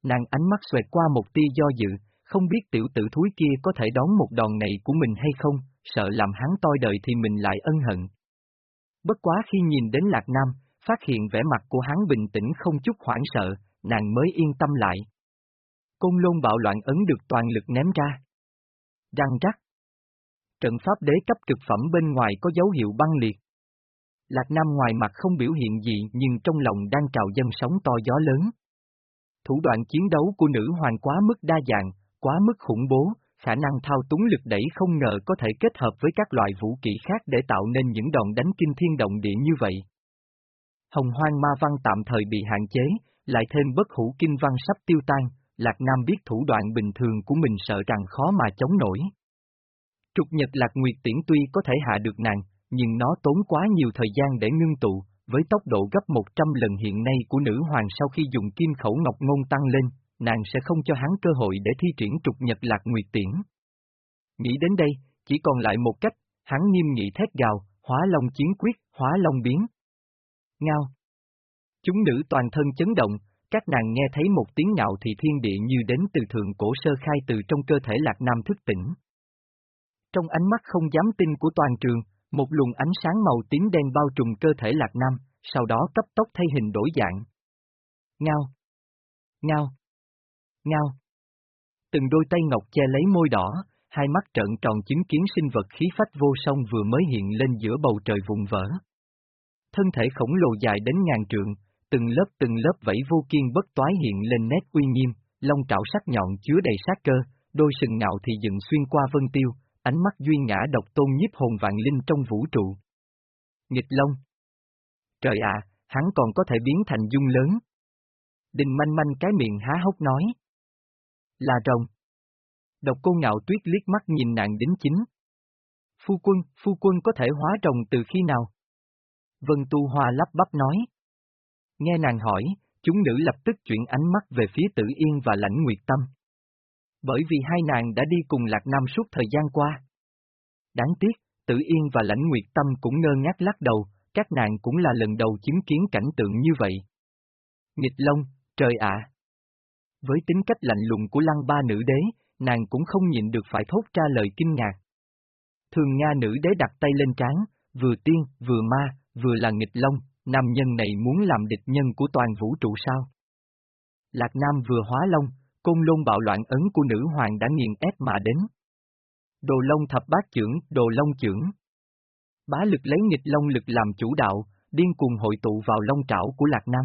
Nàng ánh mắt xoẹt qua một tia do dự, không biết tiểu tử thúi kia có thể đón một đòn này của mình hay không, sợ làm hắn toi đời thì mình lại ân hận. Bất quá khi nhìn đến Lạc Nam, phát hiện vẻ mặt của hắn bình tĩnh không chút hoảng sợ, nàng mới yên tâm lại. Côn lôn bạo loạn ấn được toàn lực ném ra. Răng rắc. Trận pháp đế cấp cực phẩm bên ngoài có dấu hiệu băng liệt. Lạc Nam ngoài mặt không biểu hiện gì nhưng trong lòng đang trào dân sóng to gió lớn. Thủ đoạn chiến đấu của nữ hoàng quá mức đa dạng, quá mức khủng bố, khả năng thao túng lực đẩy không ngờ có thể kết hợp với các loại vũ kỹ khác để tạo nên những đòn đánh kinh thiên động địa như vậy. Hồng hoang ma văn tạm thời bị hạn chế, lại thêm bất hủ kinh văn sắp tiêu tan, Lạc Nam biết thủ đoạn bình thường của mình sợ rằng khó mà chống nổi. Trục Nhật Lạc Nguyệt Tiễn tuy có thể hạ được nàng, nhưng nó tốn quá nhiều thời gian để ngưng tụ, với tốc độ gấp 100 lần hiện nay của nữ hoàng sau khi dùng kim khẩu ngọc ngôn tăng lên, nàng sẽ không cho hắn cơ hội để thi triển trục nhật lạc nguyệt tiễn. Nghĩ đến đây, chỉ còn lại một cách, hắn nghiêm nghị thét gào, hóa long chiến quyết, hóa long biến. Ngao. Chúng nữ toàn thân chấn động, các nàng nghe thấy một tiếng ngạo thì thiên địa như đến từ thượng cổ sơ khai từ trong cơ thể lạc nam thức tỉnh. Trong ánh mắt không dám tin của toàn trường, một luồng ánh sáng màu tím đen bao trùm cơ thể lạc nam, sau đó cấp tốc thay hình đổi dạng. Ngao. Ngao. Ngao. Từng đôi tay ngọc che lấy môi đỏ, hai mắt trợn tròn chứng kiến sinh vật khí phách vô song vừa mới hiện lên giữa bầu trời vụn vỡ. Thân thể khổng lồ dài đến ngàn trượng, từng lớp từng lớp vẫy vô kiên bất toái hiện lên nét uy nghiêm, lông trảo sắc nhọn chứa đầy sát cơ, đôi sừng ngạo thì dựng xuyên qua vân tiêu, ánh mắt duy ngã độc tôn nhiếp hồn vạn linh trong vũ trụ. Nghịch Long Trời ạ, hắn còn có thể biến thành dung lớn. Đình manh manh cái miệng há hốc nói. Là rồng. Độc cô ngạo tuyết liếc mắt nhìn nàng đính chính. Phu quân, phu quân có thể hóa rồng từ khi nào? Vân Tu Hoa lắp bắp nói. Nghe nàng hỏi, chúng nữ lập tức chuyển ánh mắt về phía Tử Yên và Lãnh Nguyệt Tâm. Bởi vì hai nàng đã đi cùng Lạc Nam suốt thời gian qua. Đáng tiếc, Tử Yên và Lãnh Nguyệt Tâm cũng ngơ ngác lắc đầu, các nàng cũng là lần đầu chứng kiến cảnh tượng như vậy. Nghịch Long, trời ạ! Với tính cách lạnh lùng của lăng ba nữ đế, nàng cũng không nhịn được phải thốt ra lời kinh ngạc. Thường Nga nữ đế đặt tay lên trán, vừa tiên, vừa ma, vừa là nghịch long, nam nhân này muốn làm địch nhân của toàn vũ trụ sao? Lạc Nam vừa hóa long, côn lôn bạo loạn ấn của nữ hoàng đã nghiền ép mà đến. Đồ Long thập bát trưởng, Đồ Long trưởng. Bá lực lấy nghịch long lực làm chủ đạo, điên cuồng hội tụ vào long trảo của Lạc Nam.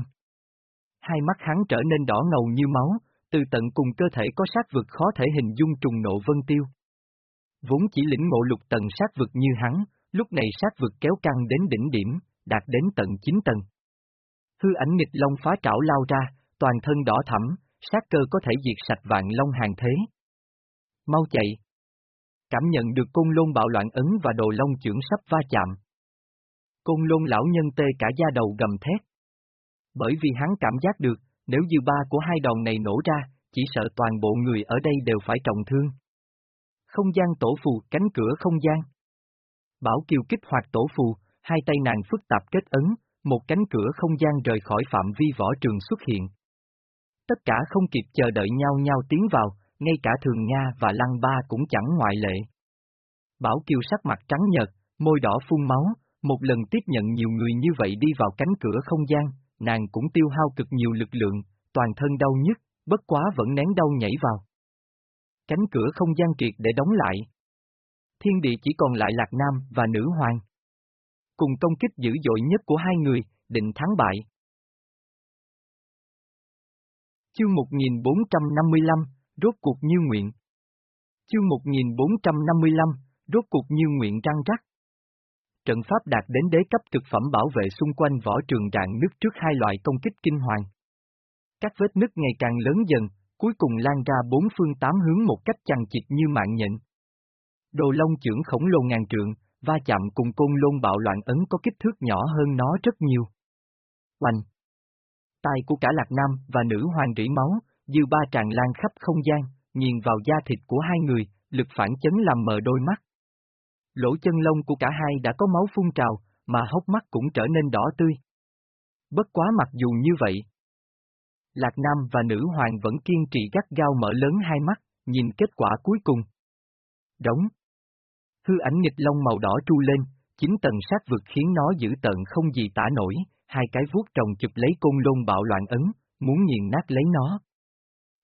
Hai mắt hắn trở nên đỏ ngầu như máu, từ tận cùng cơ thể có sát vực khó thể hình dung trùng nộ vân tiêu. Vốn chỉ lĩnh ngộ lục tầng sát vực như hắn, lúc này sát vực kéo căng đến đỉnh điểm, đạt đến tận 9 tầng. Hư ảnh nghịch long phá trảo lao ra, toàn thân đỏ thẳm, sát cơ có thể diệt sạch vạn long hàng thế. Mau chạy! Cảm nhận được côn lôn bạo loạn ấn và đồ long trưởng sắp va chạm. Côn lôn lão nhân tê cả da đầu gầm thét. Bởi vì hắn cảm giác được, nếu dư ba của hai đòn này nổ ra, chỉ sợ toàn bộ người ở đây đều phải trọng thương. Không gian tổ phù, cánh cửa không gian. Bảo Kiều kích hoạt tổ phù, hai tay nàng phức tạp kết ấn, một cánh cửa không gian rời khỏi phạm vi võ trường xuất hiện. Tất cả không kịp chờ đợi nhau nhau tiến vào, ngay cả Thường Nga và Lăng Ba cũng chẳng ngoại lệ. Bảo Kiều sắc mặt trắng nhợt, môi đỏ phun máu, một lần tiếp nhận nhiều người như vậy đi vào cánh cửa không gian, nàng cũng tiêu hao cực nhiều lực lượng, toàn thân đau nhức, bất quá vẫn nén đau nhảy vào. Cánh cửa không gian triệt để đóng lại. Thiên địa chỉ còn lại Lạc Nam và Nữ Hoàng. Cùng công kích dữ dội nhất của hai người, định thắng bại. Chương 1455, rốt cuộc như nguyện. Chương 1455, rốt cuộc như nguyện răng rắc. Trận pháp đạt đến đế cấp thực phẩm bảo vệ xung quanh võ trường rạn nứt trước hai loại công kích kinh hoàng. Các vết nứt ngày càng lớn dần, cuối cùng lan ra bốn phương tám hướng một cách chằng chịt như mạng nhện. Đồ lông trưởng khổng lồ ngàn trượng, va chạm cùng côn lôn bạo loạn ấn có kích thước nhỏ hơn nó rất nhiều. Oanh! Tai của cả Lạc Nam và nữ hoàng rỉ máu, dư ba tràn lan khắp không gian, nhìn vào da thịt của hai người, lực phản chấn làm mờ đôi mắt. Lỗ chân lông của cả hai đã có máu phun trào, mà hốc mắt cũng trở nên đỏ tươi. Bất quá mặc dù như vậy. Lạc Nam và nữ hoàng vẫn kiên trì gắt gao mở lớn hai mắt, nhìn kết quả cuối cùng. Đóng. Hư ảnh nghịch lông màu đỏ tru lên, chính tầng sát vực khiến nó giữ tận không gì tả nổi, hai cái vuốt trồng chụp lấy côn lôn bạo loạn ấn, muốn nghiền nát lấy nó.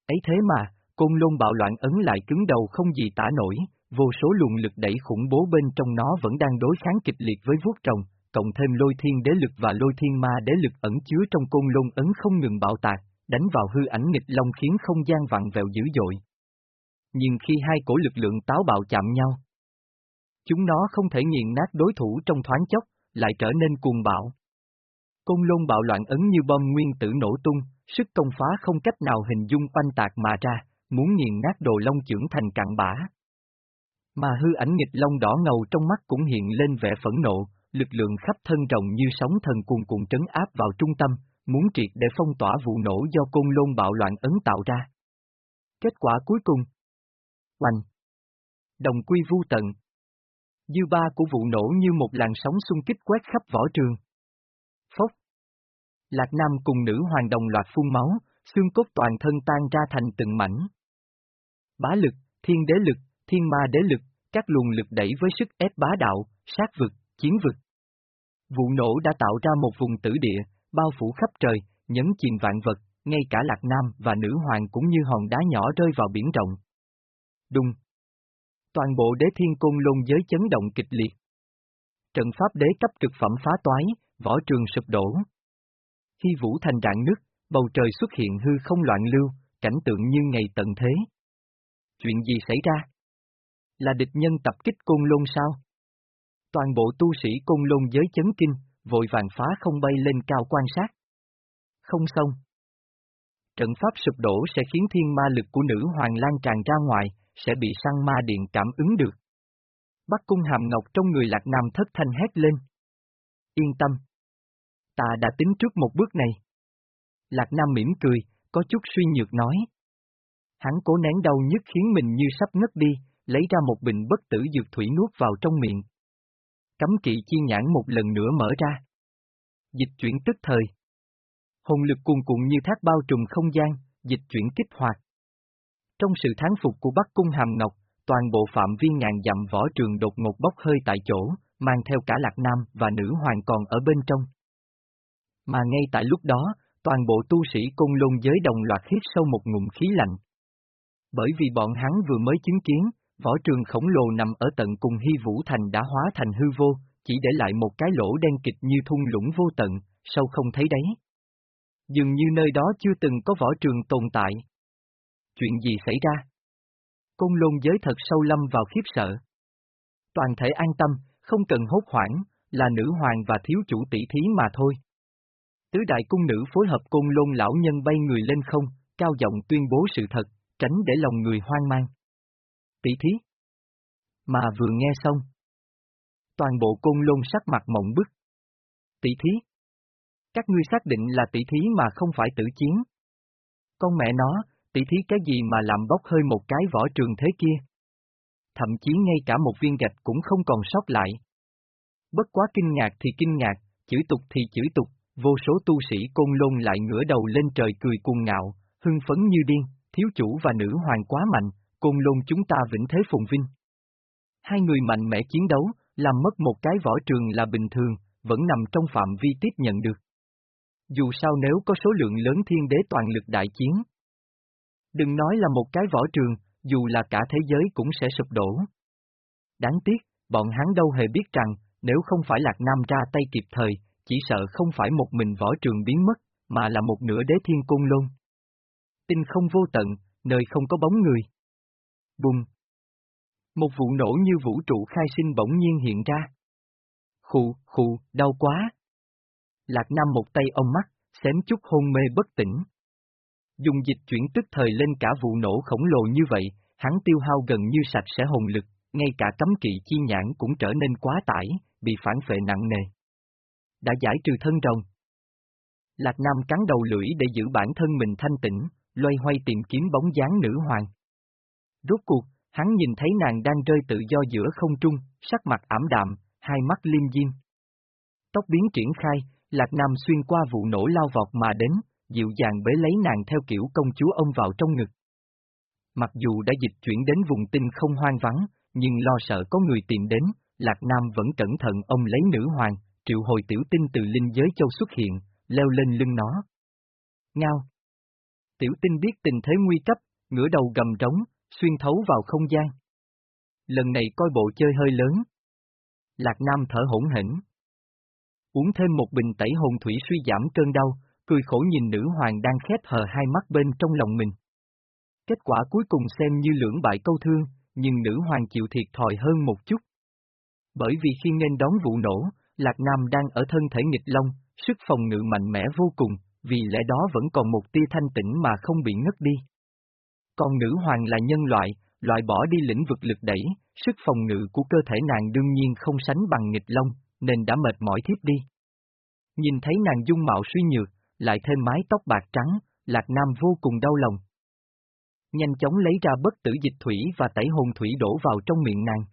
Ấy thế mà, côn lôn bạo loạn ấn lại cứng đầu không gì tả nổi, vô số luồng lực đẩy khủng bố bên trong nó vẫn đang đối kháng kịch liệt với vuốt trồng, cộng thêm lôi thiên đế lực và lôi thiên ma đế lực ẩn chứa trong côn lôn ấn không ngừng bạo tạc, đánh vào hư ảnh nghịch long khiến không gian vặn vẹo dữ dội. Nhưng khi hai cổ lực lượng táo bạo chạm nhau, chúng nó không thể nghiền nát đối thủ trong thoáng chốc, lại trở nên cuồng bạo. Côn lôn bạo loạn ấn như bom nguyên tử nổ tung, sức công phá không cách nào hình dung oanh tạc mà ra, muốn nghiền nát đồ long trưởng thành cạn bã. Mà hư ảnh nghịch long đỏ ngầu trong mắt cũng hiện lên vẻ phẫn nộ, lực lượng khắp thân rồng như sóng thần cuồn cuộn trấn áp vào trung tâm, muốn triệt để phong tỏa vụ nổ do côn lôn bạo loạn ấn tạo ra. Kết quả cuối cùng Oanh Đồng quy vu tận Dư ba của vụ nổ như một làn sóng xung kích quét khắp võ trường. Phốc Lạc Nam cùng nữ hoàng đồng loạt phun máu, xương cốt toàn thân tan ra thành từng mảnh. Bá lực, thiên đế lực, thiên ma đế lực, các luồng lực đẩy với sức ép bá đạo, sát vực, chiến vực. Vụ nổ đã tạo ra một vùng tử địa, bao phủ khắp trời, nhấn chìm vạn vật, ngay cả Lạc Nam và nữ hoàng cũng như hòn đá nhỏ rơi vào biển rộng. Đùng. Toàn bộ đế thiên côn lôn giới chấn động kịch liệt. Trận pháp đế cấp cực phẩm phá toái, võ trường sụp đổ. Khi vũ thành rạn nước, bầu trời xuất hiện hư không loạn lưu, cảnh tượng như ngày tận thế. Chuyện gì xảy ra? Là địch nhân tập kích côn lôn sao? Toàn bộ tu sĩ côn lôn giới chấn kinh, vội vàng phá không bay lên cao quan sát. Không xong. Trận pháp sụp đổ sẽ khiến thiên ma lực của nữ hoàng lan tràn ra ngoài, sẽ bị sang ma điện cảm ứng được. Bắc cung hàm ngọc trong người lạc nam thất thanh hét lên. Yên tâm. Ta đã tính trước một bước này. Lạc nam mỉm cười, có chút suy nhược nói. Hắn cố nén đau nhất khiến mình như sắp ngất đi, lấy ra một bình bất tử dược thủy nuốt vào trong miệng. Cấm kỵ chi nhãn một lần nữa mở ra. Dịch chuyển tức thời. Hồn lực cuồn cuộn như thác bao trùm không gian, dịch chuyển kích hoạt. Trong sự tháng phục của Bắc Cung Hàm Ngọc, toàn bộ phạm vi ngàn dặm võ trường đột ngột bốc hơi tại chỗ, mang theo cả Lạc Nam và nữ hoàng còn ở bên trong. Mà ngay tại lúc đó, toàn bộ tu sĩ côn lôn giới đồng loạt hít sâu một ngụm khí lạnh. Bởi vì bọn hắn vừa mới chứng kiến, võ trường khổng lồ nằm ở tận cùng Hy Vũ Thành đã hóa thành hư vô, chỉ để lại một cái lỗ đen kịch như thung lũng vô tận, sâu không thấy đấy. Dường như nơi đó chưa từng có võ trường tồn tại. Chuyện gì xảy ra? Côn lôn giới thật sâu lâm vào khiếp sợ. Toàn thể an tâm, không cần hốt hoảng, là nữ hoàng và thiếu chủ tỷ thí mà thôi. Tứ đại cung nữ phối hợp côn lôn lão nhân bay người lên không, cao giọng tuyên bố sự thật, tránh để lòng người hoang mang. Tỷ thí. Mà vừa nghe xong. Toàn bộ côn lôn sắc mặt mộng bức. Tỷ thí. Các ngươi xác định là tỷ thí mà không phải tử chiến. Con mẹ nó, tỷ thí cái gì mà làm bốc hơi một cái võ trường thế kia? thậm chí ngay cả một viên gạch cũng không còn sót lại. Bất quá kinh ngạc thì kinh ngạc, chửi tục thì chửi tục, vô số tu sĩ côn lôn lại ngửa đầu lên trời cười cuồng ngạo, hưng phấn như điên, thiếu chủ và nữ hoàng quá mạnh, côn lôn chúng ta vĩnh thế phồn vinh. Hai người mạnh mẽ chiến đấu, làm mất một cái võ trường là bình thường, vẫn nằm trong phạm vi tiếp nhận được. Dù sao nếu có số lượng lớn thiên đế toàn lực đại chiến. Đừng nói là một cái võ trường, dù là cả thế giới cũng sẽ sụp đổ. Đáng tiếc, bọn hắn đâu hề biết rằng, nếu không phải Lạc Nam ra tay kịp thời, chỉ sợ không phải một mình võ trường biến mất, mà là một nửa đế thiên côn lôn. Tinh không vô tận, nơi không có bóng người. Bùng! Một vụ nổ như vũ trụ khai sinh bỗng nhiên hiện ra. Khụ, khụ, đau quá. Lạc Nam một tay ông mắt, xém chút hôn mê bất tỉnh. Dùng dịch chuyển tức thời lên cả vụ nổ khổng lồ như vậy, hắn tiêu hao gần như sạch sẽ hồn lực, ngay cả cấm kỵ chi nhãn cũng trở nên quá tải, bị phản phệ nặng nề. Đã giải trừ thân rồng. Lạc Nam cắn đầu lưỡi để giữ bản thân mình thanh tĩnh, loay hoay tìm kiếm bóng dáng nữ hoàng. Rốt cuộc, hắn nhìn thấy nàng đang rơi tự do giữa không trung, sắc mặt ảm đạm, hai mắt liêm diêm. Tóc biến triển khai, Lạc Nam xuyên qua vụ nổ lao vọt mà đến, dịu dàng bế lấy nàng theo kiểu công chúa ông vào trong ngực. Mặc dù đã dịch chuyển đến vùng tinh không hoang vắng, nhưng lo sợ có người tìm đến, Lạc Nam vẫn cẩn thận ông lấy nữ hoàng, triệu hồi tiểu tinh từ linh giới châu xuất hiện, leo lên lưng nó. Ngao! Tiểu tinh biết tình thế nguy cấp, ngửa đầu gầm trống, xuyên thấu vào không gian. Lần này coi bộ chơi hơi lớn. Lạc Nam thở hỗn hỉnh. Uống thêm một bình tẩy hồn thủy suy giảm cơn đau, cười khổ nhìn nữ hoàng đang khép hờ hai mắt bên trong lòng mình. Kết quả cuối cùng xem như lưỡng bại câu thương, nhưng nữ hoàng chịu thiệt thòi hơn một chút. Bởi vì khi nên đón vụ nổ, Lạc Nam đang ở thân thể nghịch long, sức phòng ngự mạnh mẽ vô cùng, vì lẽ đó vẫn còn một tia thanh tĩnh mà không bị ngất đi. Còn nữ hoàng là nhân loại, loại bỏ đi lĩnh vực lực đẩy, sức phòng ngự của cơ thể nàng đương nhiên không sánh bằng nghịch long, nên đã mệt mỏi thiếp đi. Nhìn thấy nàng dung mạo suy nhược, lại thêm mái tóc bạc trắng, Lạc Nam vô cùng đau lòng. Nhanh chóng lấy ra bất tử dịch thủy và tẩy hồn thủy đổ vào trong miệng nàng.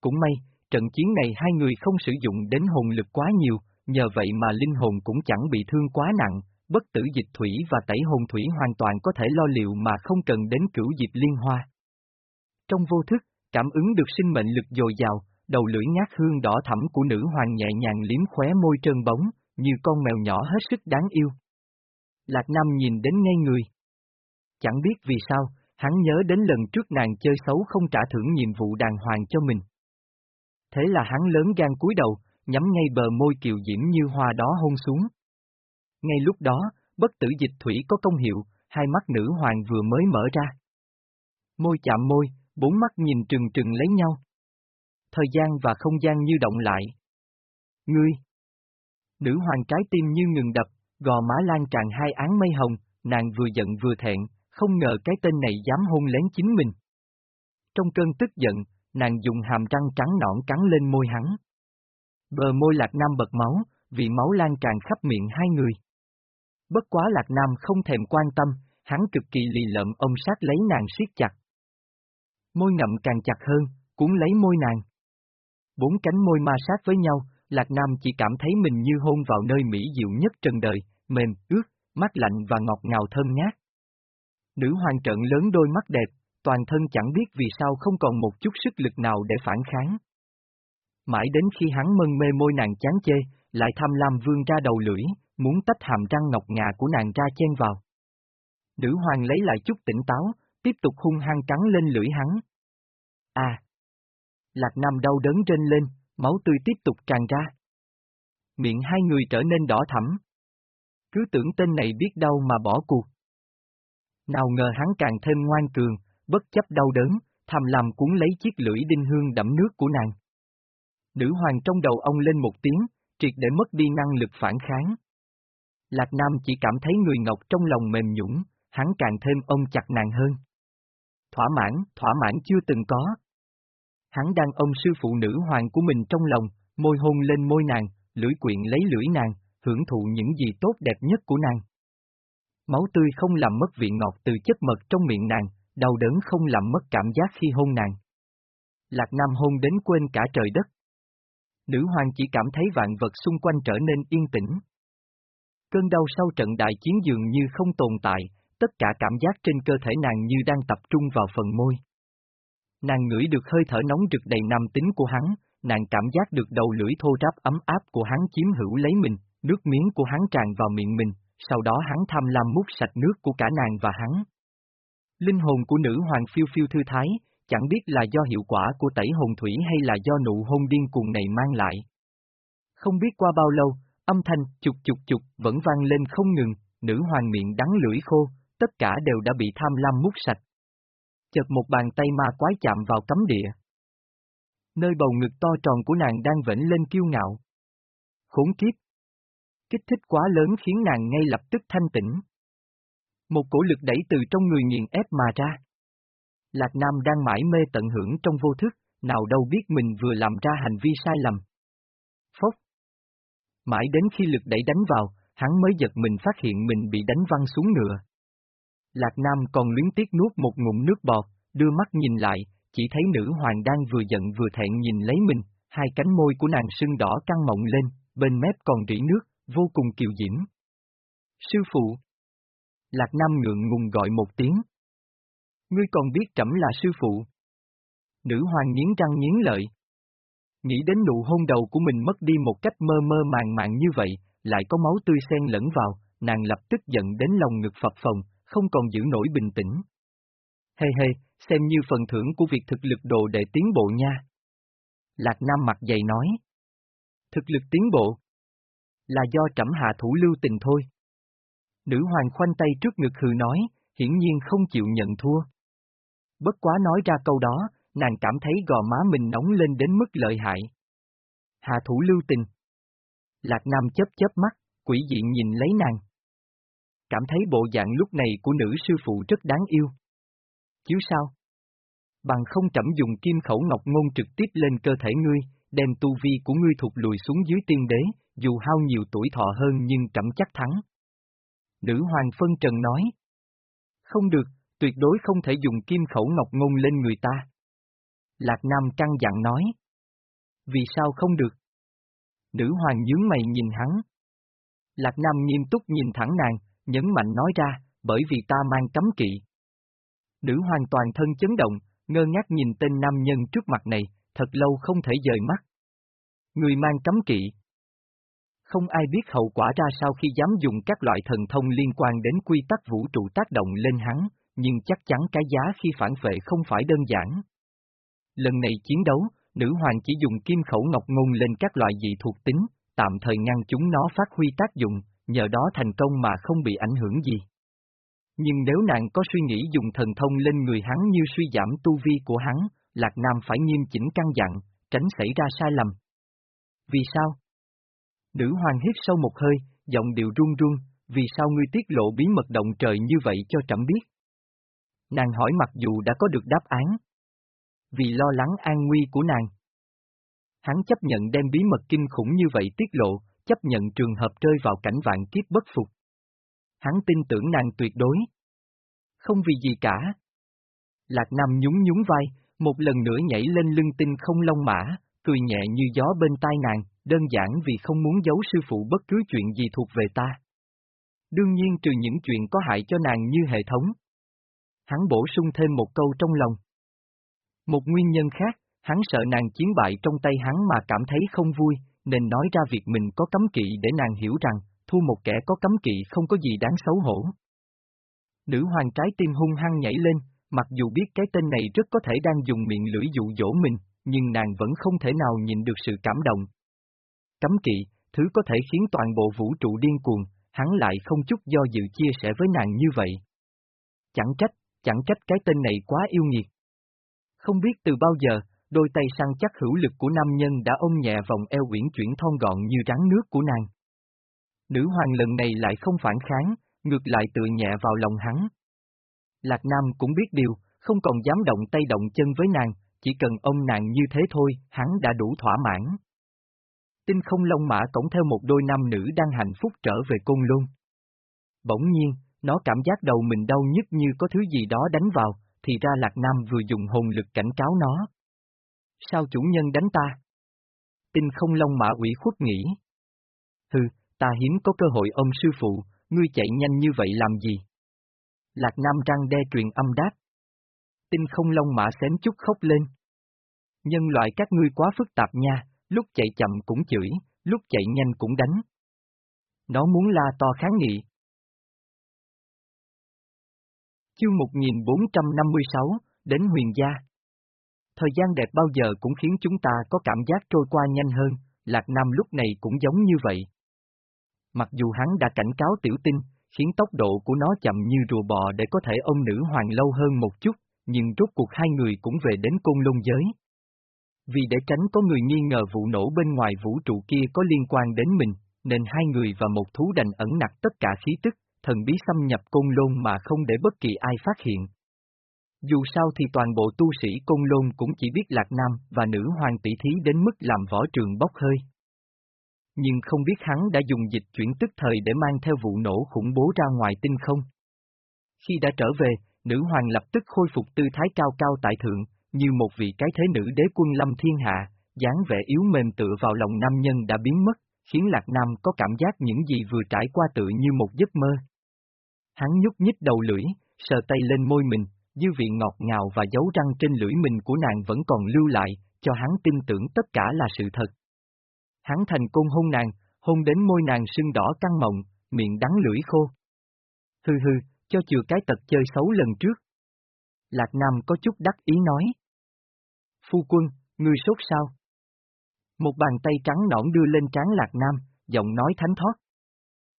Cũng may, trận chiến này hai người không sử dụng đến hồn lực quá nhiều, nhờ vậy mà linh hồn cũng chẳng bị thương quá nặng, bất tử dịch thủy và tẩy hồn thủy hoàn toàn có thể lo liệu mà không cần đến cửu dịch liên hoa. Trong vô thức, cảm ứng được sinh mệnh lực dồi dào, đầu lưỡi ngát hương đỏ thẳm của nữ hoàng nhẹ nhàng liếm khóe môi trơn bóng, như con mèo nhỏ hết sức đáng yêu. Lạc Nam nhìn đến ngay người. Chẳng biết vì sao, hắn nhớ đến lần trước nàng chơi xấu không trả thưởng nhiệm vụ đàng hoàng cho mình. Thế là hắn lớn gan cúi đầu, nhắm ngay bờ môi kiều diễm như hoa đó hôn xuống. Ngay lúc đó, bất tử dịch thủy có công hiệu, hai mắt nữ hoàng vừa mới mở ra. Môi chạm môi, bốn mắt nhìn trừng trừng lấy nhau. Thời gian và không gian như động lại. Ngươi! Nữ hoàng trái tim như ngừng đập, gò má lan tràn hai án mây hồng, nàng vừa giận vừa thẹn, không ngờ cái tên này dám hôn lén chính mình. Trong cơn tức giận, nàng dùng hàm răng trắng nõn cắn lên môi hắn. Bờ môi Lạc Nam bật máu, vì máu lan tràn khắp miệng hai người. Bất quá Lạc Nam không thèm quan tâm, hắn cực kỳ lì lợm ông sát lấy nàng siết chặt. Môi ngậm càng chặt hơn, cuốn lấy môi nàng. Bốn cánh môi ma sát với nhau, Lạc Nam chỉ cảm thấy mình như hôn vào nơi mỹ diệu nhất trần đời, mềm, ướt, mát lạnh và ngọt ngào thơm ngát. Nữ hoàng trận lớn đôi mắt đẹp, toàn thân chẳng biết vì sao không còn một chút sức lực nào để phản kháng. Mãi đến khi hắn mân mê môi nàng chán chê, lại tham lam vương ra đầu lưỡi, muốn tách hàm răng ngọc ngà của nàng ra chen vào. Nữ hoàng lấy lại chút tỉnh táo, tiếp tục hung hăng cắn lên lưỡi hắn. À! Lạc Nam đau đớn trên lên, máu tươi tiếp tục tràn ra. Miệng hai người trở nên đỏ thẳm. Cứ tưởng tên này biết đau mà bỏ cuộc. Nào ngờ hắn càng thêm ngoan cường, bất chấp đau đớn, tham lam cuốn lấy chiếc lưỡi đinh hương đẫm nước của nàng. Nữ hoàng trong đầu ông lên một tiếng, triệt để mất đi năng lực phản kháng. Lạc Nam chỉ cảm thấy người ngọc trong lòng mềm nhũng, hắn càng thêm ông chặt nàng hơn. Thỏa mãn, thỏa mãn chưa từng có. Hắn đang ôm sư phụ nữ hoàng của mình trong lòng, môi hôn lên môi nàng, lưỡi quyện lấy lưỡi nàng, hưởng thụ những gì tốt đẹp nhất của nàng. Máu tươi không làm mất vị ngọt từ chất mật trong miệng nàng, đau đớn không làm mất cảm giác khi hôn nàng. Lạc Nam hôn đến quên cả trời đất. Nữ hoàng chỉ cảm thấy vạn vật xung quanh trở nên yên tĩnh. Cơn đau sau trận đại chiến dường như không tồn tại, tất cả cảm giác trên cơ thể nàng như đang tập trung vào phần môi. Nàng ngửi được hơi thở nóng rực đầy nam tính của hắn, nàng cảm giác được đầu lưỡi thô ráp ấm áp của hắn chiếm hữu lấy mình, nước miếng của hắn tràn vào miệng mình, sau đó hắn tham lam mút sạch nước của cả nàng và hắn. Linh hồn của nữ hoàng phiêu phiêu thư thái, chẳng biết là do hiệu quả của tẩy hồn thủy hay là do nụ hôn điên cuồng này mang lại. Không biết qua bao lâu, âm thanh chục chục chục vẫn vang lên không ngừng, nữ hoàng miệng đắng lưỡi khô, tất cả đều đã bị tham lam mút sạch. Chợt một bàn tay ma quái chạm vào cấm địa. Nơi bầu ngực to tròn của nàng đang vẫn lên kiêu ngạo. Khốn kiếp! Kích thích quá lớn khiến nàng ngay lập tức thanh tỉnh. Một cổ lực đẩy từ trong người nghiền ép mà ra. Lạc Nam đang mãi mê tận hưởng trong vô thức, nào đâu biết mình vừa làm ra hành vi sai lầm. Phốc. Mãi đến khi lực đẩy đánh vào, hắn mới giật mình phát hiện mình bị đánh văng xuống ngựa. Lạc Nam còn luyến tiếc nuốt một ngụm nước bọt, đưa mắt nhìn lại, chỉ thấy nữ hoàng đang vừa giận vừa thẹn nhìn lấy mình, hai cánh môi của nàng sưng đỏ căng mọng lên, bên mép còn rỉ nước, vô cùng kiều diễm. Sư phụ! Lạc Nam ngượng ngùng gọi một tiếng. Ngươi còn biết trẫm là sư phụ. Nữ hoàng nghiến răng nghiến lợi. Nghĩ đến nụ hôn đầu của mình mất đi một cách mơ mơ màng màng như vậy, lại có máu tươi xen lẫn vào, nàng lập tức giận đến lòng ngực phập phồng, không còn giữ nổi bình tĩnh. Hê hê, xem như phần thưởng của việc thực lực đồ để tiến bộ nha. Lạc Nam mặt dày nói. Thực lực tiến bộ? Là do trẫm hạ thủ lưu tình thôi. Nữ hoàng khoanh tay trước ngực hừ nói, hiển nhiên không chịu nhận thua. Bất quá nói ra câu đó, nàng cảm thấy gò má mình nóng lên đến mức lợi hại. Hạ thủ lưu tình. Lạc Nam chớp chớp mắt, quỷ diện nhìn lấy nàng. Cảm thấy bộ dạng lúc này của nữ sư phụ rất đáng yêu. Chứ sao? Bằng không trẫm dùng kim khẩu ngọc ngôn trực tiếp lên cơ thể ngươi, đem tu vi của ngươi thụt lùi xuống dưới tiên đế, dù hao nhiều tuổi thọ hơn nhưng trẫm chắc thắng. Nữ hoàng phân trần nói. Không được, tuyệt đối không thể dùng kim khẩu ngọc ngôn lên người ta. Lạc Nam căng dặn nói. Vì sao không được? Nữ hoàng nhướng mày nhìn hắn. Lạc Nam nghiêm túc nhìn thẳng nàng, nhấn mạnh nói ra, bởi vì ta mang cấm kỵ. Nữ hoàng toàn thân chấn động, ngơ ngác nhìn tên nam nhân trước mặt này, thật lâu không thể rời mắt. Người mang cấm kỵ. Không ai biết hậu quả ra sao khi dám dùng các loại thần thông liên quan đến quy tắc vũ trụ tác động lên hắn, nhưng chắc chắn cái giá khi phản vệ không phải đơn giản. Lần này chiến đấu, nữ hoàng chỉ dùng kim khẩu ngọc ngôn lên các loại dị thuộc tính, tạm thời ngăn chúng nó phát huy tác dụng, nhờ đó thành công mà không bị ảnh hưởng gì. Nhưng nếu nàng có suy nghĩ dùng thần thông lên người hắn như suy giảm tu vi của hắn, Lạc Nam phải nghiêm chỉnh căn dặn, tránh xảy ra sai lầm. Vì sao? Nữ hoàng hít sâu một hơi, giọng điệu run run, vì sao ngươi tiết lộ bí mật động trời như vậy cho trẫm biết? Nàng hỏi mặc dù đã có được đáp án. Vì lo lắng an nguy của nàng. Hắn chấp nhận đem bí mật kinh khủng như vậy tiết lộ, chấp nhận trường hợp rơi vào cảnh vạn kiếp bất phục. Hắn tin tưởng nàng tuyệt đối. Không vì gì cả. Lạc Nam nhún nhún vai, một lần nữa nhảy lên lưng tinh không lông mã, cười nhẹ như gió bên tai nàng, đơn giản vì không muốn giấu sư phụ bất cứ chuyện gì thuộc về ta. Đương nhiên trừ những chuyện có hại cho nàng như hệ thống. Hắn bổ sung thêm một câu trong lòng. Một nguyên nhân khác, hắn sợ nàng chiến bại trong tay hắn mà cảm thấy không vui, nên nói ra việc mình có cấm kỵ để nàng hiểu rằng, thu một kẻ có cấm kỵ không có gì đáng xấu hổ. Nữ hoàng trái tim hung hăng nhảy lên, mặc dù biết cái tên này rất có thể đang dùng miệng lưỡi dụ dỗ mình, nhưng nàng vẫn không thể nào nhìn được sự cảm động. Cấm kỵ, thứ có thể khiến toàn bộ vũ trụ điên cuồng, hắn lại không chút do dự chia sẻ với nàng như vậy. Chẳng trách, chẳng trách cái tên này quá yêu nghiệt. Không biết từ bao giờ, đôi tay săn chắc hữu lực của nam nhân đã ôm nhẹ vòng eo uyển chuyển thon gọn như rắn nước của nàng. Nữ hoàng lần này lại không phản kháng, ngược lại tựa nhẹ vào lòng hắn. Lạc Nam cũng biết điều, không còn dám động tay động chân với nàng, chỉ cần ôm nàng như thế thôi, hắn đã đủ thỏa mãn. Tinh không long mã cổng theo một đôi nam nữ đang hạnh phúc trở về cung luôn. Bỗng nhiên, nó cảm giác đầu mình đau nhức như có thứ gì đó đánh vào, thì ra Lạc Nam vừa dùng hồn lực cảnh cáo nó. Sao chủ nhân đánh ta? Tinh không long mã ủy khuất nghĩ. Hừ, ta hiếm có cơ hội ông sư phụ, ngươi chạy nhanh như vậy làm gì? Lạc Nam răng đe truyền âm đáp. Tinh không long mã xém chút khóc lên. Nhân loại các ngươi quá phức tạp nha, lúc chạy chậm cũng chửi, lúc chạy nhanh cũng đánh. Nó muốn la to kháng nghị. Chương 1456, đến huyền gia. Thời gian đẹp bao giờ cũng khiến chúng ta có cảm giác trôi qua nhanh hơn, Lạc Nam lúc này cũng giống như vậy. Mặc dù hắn đã cảnh cáo tiểu tinh, khiến tốc độ của nó chậm như rùa bò để có thể ôm nữ hoàng lâu hơn một chút, nhưng rốt cuộc hai người cũng về đến côn lôn giới. Vì để tránh có người nghi ngờ vụ nổ bên ngoài vũ trụ kia có liên quan đến mình, nên hai người và một thú đành ẩn nặc tất cả khí tức, thần bí xâm nhập côn lôn mà không để bất kỳ ai phát hiện. Dù sao thì toàn bộ tu sĩ côn lôn cũng chỉ biết Lạc Nam và nữ hoàng tỷ thí đến mức làm võ trường bốc hơi. Nhưng không biết hắn đã dùng dịch chuyển tức thời để mang theo vụ nổ khủng bố ra ngoài tinh không. Khi đã trở về, nữ hoàng lập tức khôi phục tư thái cao cao tại thượng, như một vị cái thế nữ đế quân lâm thiên hạ, dáng vẻ yếu mềm tựa vào lòng nam nhân đã biến mất, khiến Lạc Nam có cảm giác những gì vừa trải qua tự như một giấc mơ. Hắn nhúc nhích đầu lưỡi, sờ tay lên môi mình, dư vị ngọt ngào và dấu răng trên lưỡi mình của nàng vẫn còn lưu lại, cho hắn tin tưởng tất cả là sự thật. Hắn thành công hôn nàng, hôn đến môi nàng sưng đỏ căng mộng, miệng đắng lưỡi khô. Hừ hừ, cho chừa cái tật chơi xấu lần trước. Lạc Nam có chút đắc ý nói. Phu quân, ngươi sốt sao? Một bàn tay trắng nõn đưa lên trán Lạc Nam, giọng nói thánh thoát.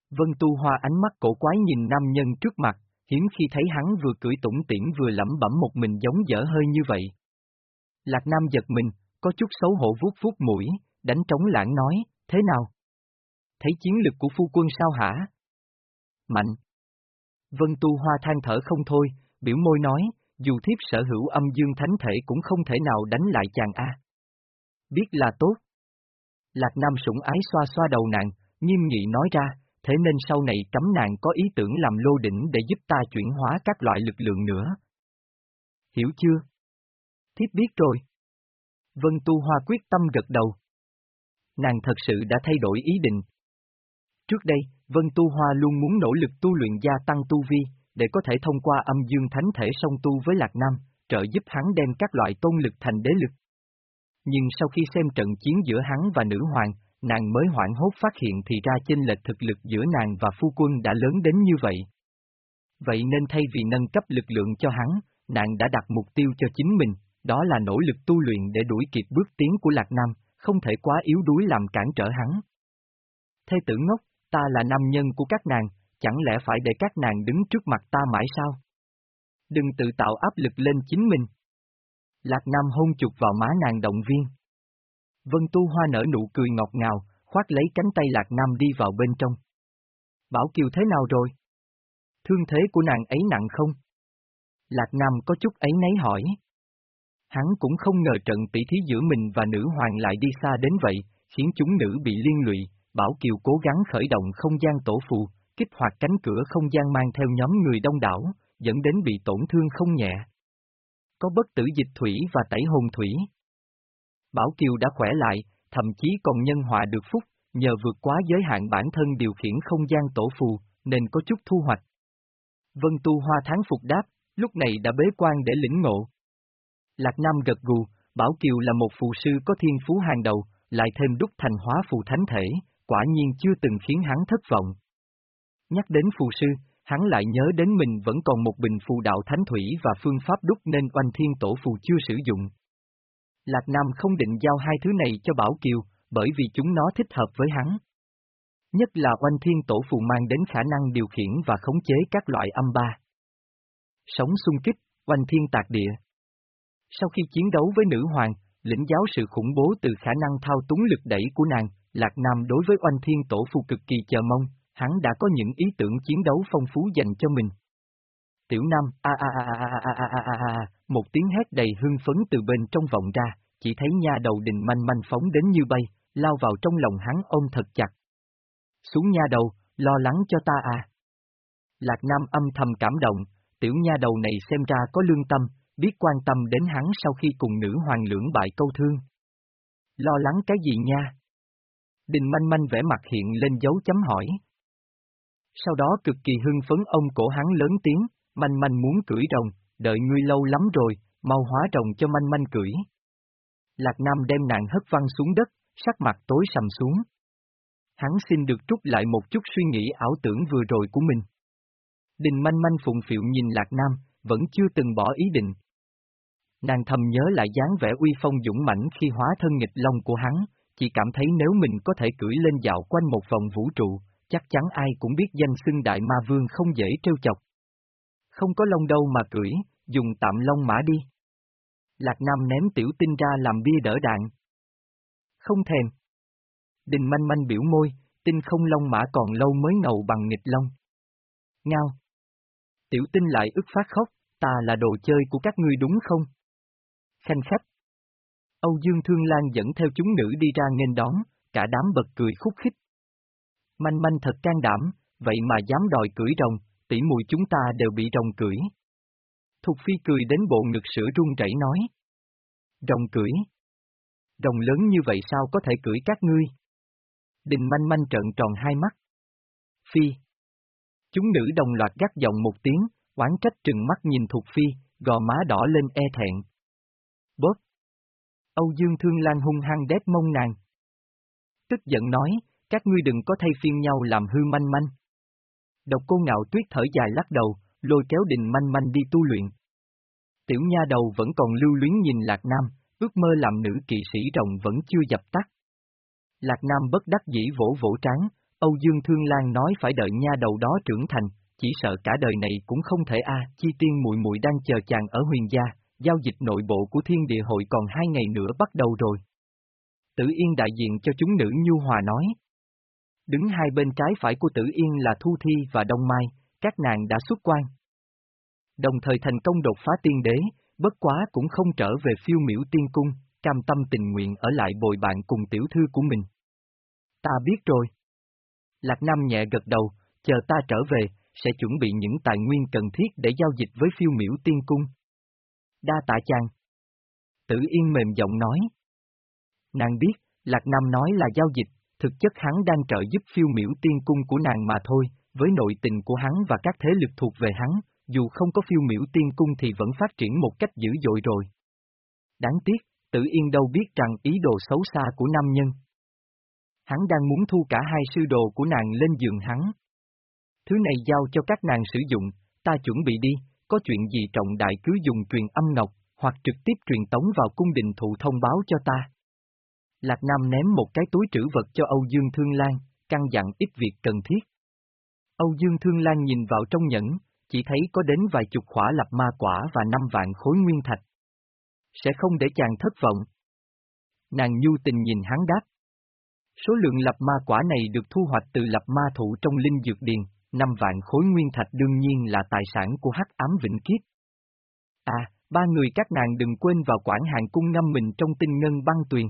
Vân Tu Hoa ánh mắt cổ quái nhìn nam nhân trước mặt, hiếm khi thấy hắn vừa cưỡi tủng tiễn vừa lẩm bẩm một mình giống dở hơi như vậy. Lạc Nam giật mình, có chút xấu hổ vuốt vuốt mũi, đánh trống lãng nói, thế nào? Thấy chiến lực của phu quân sao hả? Mạnh. Vân Tu Hoa than thở không thôi, biểu môi nói, dù thiếp sở hữu âm dương thánh thể cũng không thể nào đánh lại chàng A. Biết là tốt. Lạc Nam sủng ái xoa xoa đầu nàng, nghiêm nghị nói ra, thế nên sau này cấm nàng có ý tưởng làm lô đỉnh để giúp ta chuyển hóa các loại lực lượng nữa. Hiểu chưa? Thiếp biết rồi. Vân Tu Hoa quyết tâm gật đầu. Nàng thật sự đã thay đổi ý định. Trước đây, Vân Tu Hoa luôn muốn nỗ lực tu luyện gia tăng tu vi, để có thể thông qua âm dương thánh thể song tu với Lạc Nam, trợ giúp hắn đem các loại tôn lực thành đế lực. Nhưng sau khi xem trận chiến giữa hắn và nữ hoàng, nàng mới hoảng hốt phát hiện thì ra chênh lệch thực lực giữa nàng và phu quân đã lớn đến như vậy. Vậy nên thay vì nâng cấp lực lượng cho hắn, nàng đã đặt mục tiêu cho chính mình, đó là nỗ lực tu luyện để đuổi kịp bước tiến của Lạc Nam, không thể quá yếu đuối làm cản trở hắn. Thê tử ngốc, ta là nam nhân của các nàng, chẳng lẽ phải để các nàng đứng trước mặt ta mãi sao? Đừng tự tạo áp lực lên chính mình. Lạc Nam hôn chụp vào má nàng động viên. Vân Tu Hoa nở nụ cười ngọt ngào, khoát lấy cánh tay Lạc Nam đi vào bên trong. Bảo Kiều thế nào rồi? Thương thế của nàng ấy nặng không? Lạc Nam có chút ấy nấy hỏi. Hắn cũng không ngờ trận tỷ thí giữa mình và nữ hoàng lại đi xa đến vậy, khiến chúng nữ bị liên lụy, Bảo Kiều cố gắng khởi động không gian tổ phù, kích hoạt cánh cửa không gian mang theo nhóm người đông đảo, dẫn đến bị tổn thương không nhẹ. Có bất tử dịch thủy và tẩy hồn thủy. Bảo Kiều đã khỏe lại, thậm chí còn nhân họa được phúc, nhờ vượt quá giới hạn bản thân điều khiển không gian tổ phù, nên có chút thu hoạch. Vân Tu Hoa tháng phục đáp, lúc này đã bế quan để lĩnh ngộ. Lạc Nam gật gù, Bảo Kiều là một phù sư có thiên phú hàng đầu, lại thêm đúc thành hóa phù thánh thể, quả nhiên chưa từng khiến hắn thất vọng. Nhắc đến phù sư, hắn lại nhớ đến mình vẫn còn một bình phù đạo thánh thủy và phương pháp đúc nên oanh thiên tổ phù chưa sử dụng. Lạc Nam không định giao hai thứ này cho Bảo Kiều, bởi vì chúng nó thích hợp với hắn. Nhất là oanh thiên tổ phù mang đến khả năng điều khiển và khống chế các loại âm ba. Sống xung kích, oanh thiên tạc địa. Sau khi chiến đấu với nữ hoàng, lĩnh giáo sự khủng bố từ khả năng thao túng lực đẩy của nàng, Lạc Nam đối với oanh thiên tổ phù cực kỳ chờ mong, hắn đã có những ý tưởng chiến đấu phong phú dành cho mình. Tiểu Nam, a a a a a a a a a, một tiếng hét đầy hưng phấn từ bên trong vọng ra, chỉ thấy nha đầu đình manh manh phóng đến như bay, lao vào trong lòng hắn ôm thật chặt. Xuống nha đầu, lo lắng cho ta à. Lạc Nam âm thầm cảm động, tiểu nha đầu này xem ra có lương tâm, biết quan tâm đến hắn sau khi cùng nữ hoàng lưỡng bại câu thương. Lo lắng cái gì nha? Đình manh manh vẽ mặt hiện lên dấu chấm hỏi. Sau đó cực kỳ hưng phấn ông cổ hắn lớn tiếng, manh manh muốn cưỡi rồng, đợi ngươi lâu lắm rồi, mau hóa rồng cho manh manh cưỡi. Lạc Nam đem nàng hất văng xuống đất, sắc mặt tối sầm xuống. Hắn xin được trút lại một chút suy nghĩ ảo tưởng vừa rồi của mình. Đình manh manh phụng phịu nhìn Lạc Nam, vẫn chưa từng bỏ ý định. Nàng thầm nhớ lại dáng vẻ uy phong dũng mãnh khi hóa thân nghịch long của hắn, chỉ cảm thấy nếu mình có thể cưỡi lên dạo quanh một vòng vũ trụ, chắc chắn ai cũng biết danh xưng đại ma vương không dễ trêu chọc. Không có lông đâu mà cưỡi, dùng tạm lông mã đi. Lạc Nam ném tiểu tinh ra làm bia đỡ đạn. Không thèm. Đình manh manh biểu môi, tinh không lông mã còn lâu mới ngầu bằng nghịch long. Ngao. Tiểu tinh lại ức phát khóc, ta là đồ chơi của các ngươi đúng không? Khanh khách. Âu Dương Thương Lan dẫn theo chúng nữ đi ra nghênh đón, cả đám bật cười khúc khích. Manh manh thật can đảm, vậy mà dám đòi cưỡi rồng, tỷ mùi chúng ta đều bị rồng cưỡi. Thục Phi cười đến bộ ngực sữa run rẩy nói. Rồng cưỡi. Rồng lớn như vậy sao có thể cưỡi các ngươi? Đình manh manh trợn tròn hai mắt. Phi. Chúng nữ đồng loạt gắt giọng một tiếng, oán trách trừng mắt nhìn Thục Phi, gò má đỏ lên e thẹn. Bóp. Âu Dương Thương Lan hung hăng đét mông nàng. Tức giận nói, các ngươi đừng có thay phiên nhau làm hư manh manh. Độc cô ngạo tuyết thở dài lắc đầu, lôi kéo đình manh manh đi tu luyện. Tiểu nha đầu vẫn còn lưu luyến nhìn Lạc Nam, ước mơ làm nữ kỵ sĩ rồng vẫn chưa dập tắt. Lạc Nam bất đắc dĩ vỗ vỗ trán, Âu Dương Thương Lan nói phải đợi nha đầu đó trưởng thành, chỉ sợ cả đời này cũng không thể a. Chi Tiên muội muội đang chờ chàng ở Huyền gia, giao dịch nội bộ của Thiên Địa hội còn hai ngày nữa bắt đầu rồi. Tử Yên đại diện cho chúng nữ nhu hòa nói. Đứng hai bên trái phải của Tử Yên là Thu Thi và Đông Mai, các nàng đã xuất quan. Đồng thời thành công đột phá tiên đế, bất quá cũng không trở về phiêu miễu tiên cung, cam tâm tình nguyện ở lại bồi bạn cùng tiểu thư của mình. Ta biết rồi. Lạc Nam nhẹ gật đầu, chờ ta trở về, sẽ chuẩn bị những tài nguyên cần thiết để giao dịch với phiêu miễu tiên cung. Đa tạ chàng. Tử Yên mềm giọng nói. Nàng biết, Lạc Nam nói là giao dịch, thực chất hắn đang trợ giúp phiêu miễu tiên cung của nàng mà thôi, với nội tình của hắn và các thế lực thuộc về hắn, dù không có phiêu miễu tiên cung thì vẫn phát triển một cách dữ dội rồi. Đáng tiếc, Tử Yên đâu biết rằng ý đồ xấu xa của nam nhân. Hắn đang muốn thu cả hai sư đồ của nàng lên giường hắn. Thứ này giao cho các nàng sử dụng, ta chuẩn bị đi, có chuyện gì trọng đại cứ dùng truyền âm ngọc, hoặc trực tiếp truyền tống vào cung đình thụ thông báo cho ta. Lạc Nam ném một cái túi trữ vật cho Âu Dương Thương Lan, căn dặn ít việc cần thiết. Âu Dương Thương Lan nhìn vào trong nhẫn, chỉ thấy có đến vài chục khỏa lập ma quả và năm vạn khối nguyên thạch. Sẽ không để chàng thất vọng. Nàng nhu tình nhìn hắn đáp. Số lượng lập ma quả này được thu hoạch từ lập ma thụ trong linh dược điền, năm vạn khối nguyên thạch đương nhiên là tài sản của hắc ám vĩnh kiếp. À, ba người các nàng đừng quên vào quản hàng cung ngâm mình trong tinh ngân băng tuyền.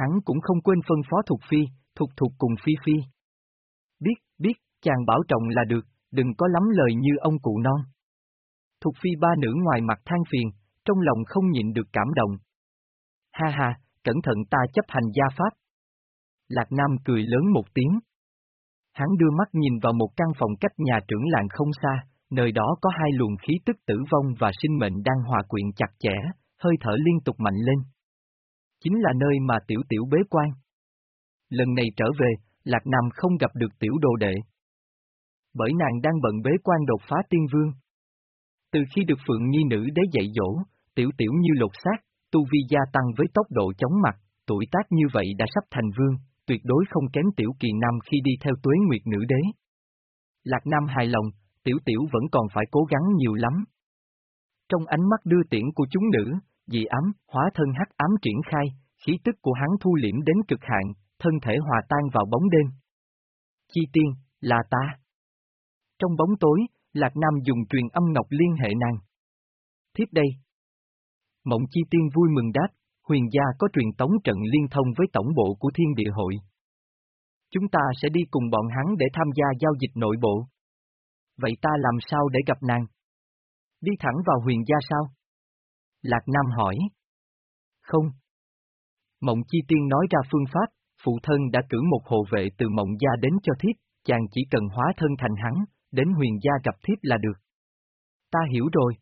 Hắn cũng không quên phân phó thuộc phi, thuộc thuộc cùng phi phi. Biết, biết, chàng bảo trọng là được, đừng có lắm lời như ông cụ non. Thục phi ba nữ ngoài mặt than phiền, trong lòng không nhịn được cảm động. Ha ha, cẩn thận ta chấp hành gia pháp. Lạc Nam cười lớn một tiếng. Hắn đưa mắt nhìn vào một căn phòng cách nhà trưởng làng không xa, nơi đó có hai luồng khí tức tử vong và sinh mệnh đang hòa quyện chặt chẽ, hơi thở liên tục mạnh lên. Chính là nơi mà tiểu tiểu bế quan. Lần này trở về, Lạc Nam không gặp được tiểu đồ đệ. Bởi nàng đang bận bế quan đột phá tiên vương. Từ khi được Phượng Nhi Nữ đế dạy dỗ, tiểu tiểu như lột xác, tu vi gia tăng với tốc độ chóng mặt, tuổi tác như vậy đã sắp thành vương, tuyệt đối không kém tiểu kỳ nam khi đi theo tuế nguyệt nữ đế. Lạc Nam hài lòng, tiểu tiểu vẫn còn phải cố gắng nhiều lắm. Trong ánh mắt đưa tiễn của chúng nữ, dị ám, hóa thân hắc ám triển khai, khí tức của hắn thu liễm đến cực hạn, thân thể hòa tan vào bóng đêm. Chi tiên, là ta. Trong bóng tối, Lạc Nam dùng truyền âm ngọc liên hệ nàng. Thiếp đây. Mộng Chi Tiên vui mừng đáp, huyền gia có truyền tống trận liên thông với tổng bộ của thiên địa hội. Chúng ta sẽ đi cùng bọn hắn để tham gia giao dịch nội bộ. Vậy ta làm sao để gặp nàng? Đi thẳng vào huyền gia sao? Lạc Nam hỏi. Không. Mộng Chi Tiên nói ra phương pháp, phụ thân đã cử một hộ vệ từ mộng gia đến cho thiếp, chàng chỉ cần hóa thân thành hắn, đến huyền gia gặp thiếp là được. Ta hiểu rồi.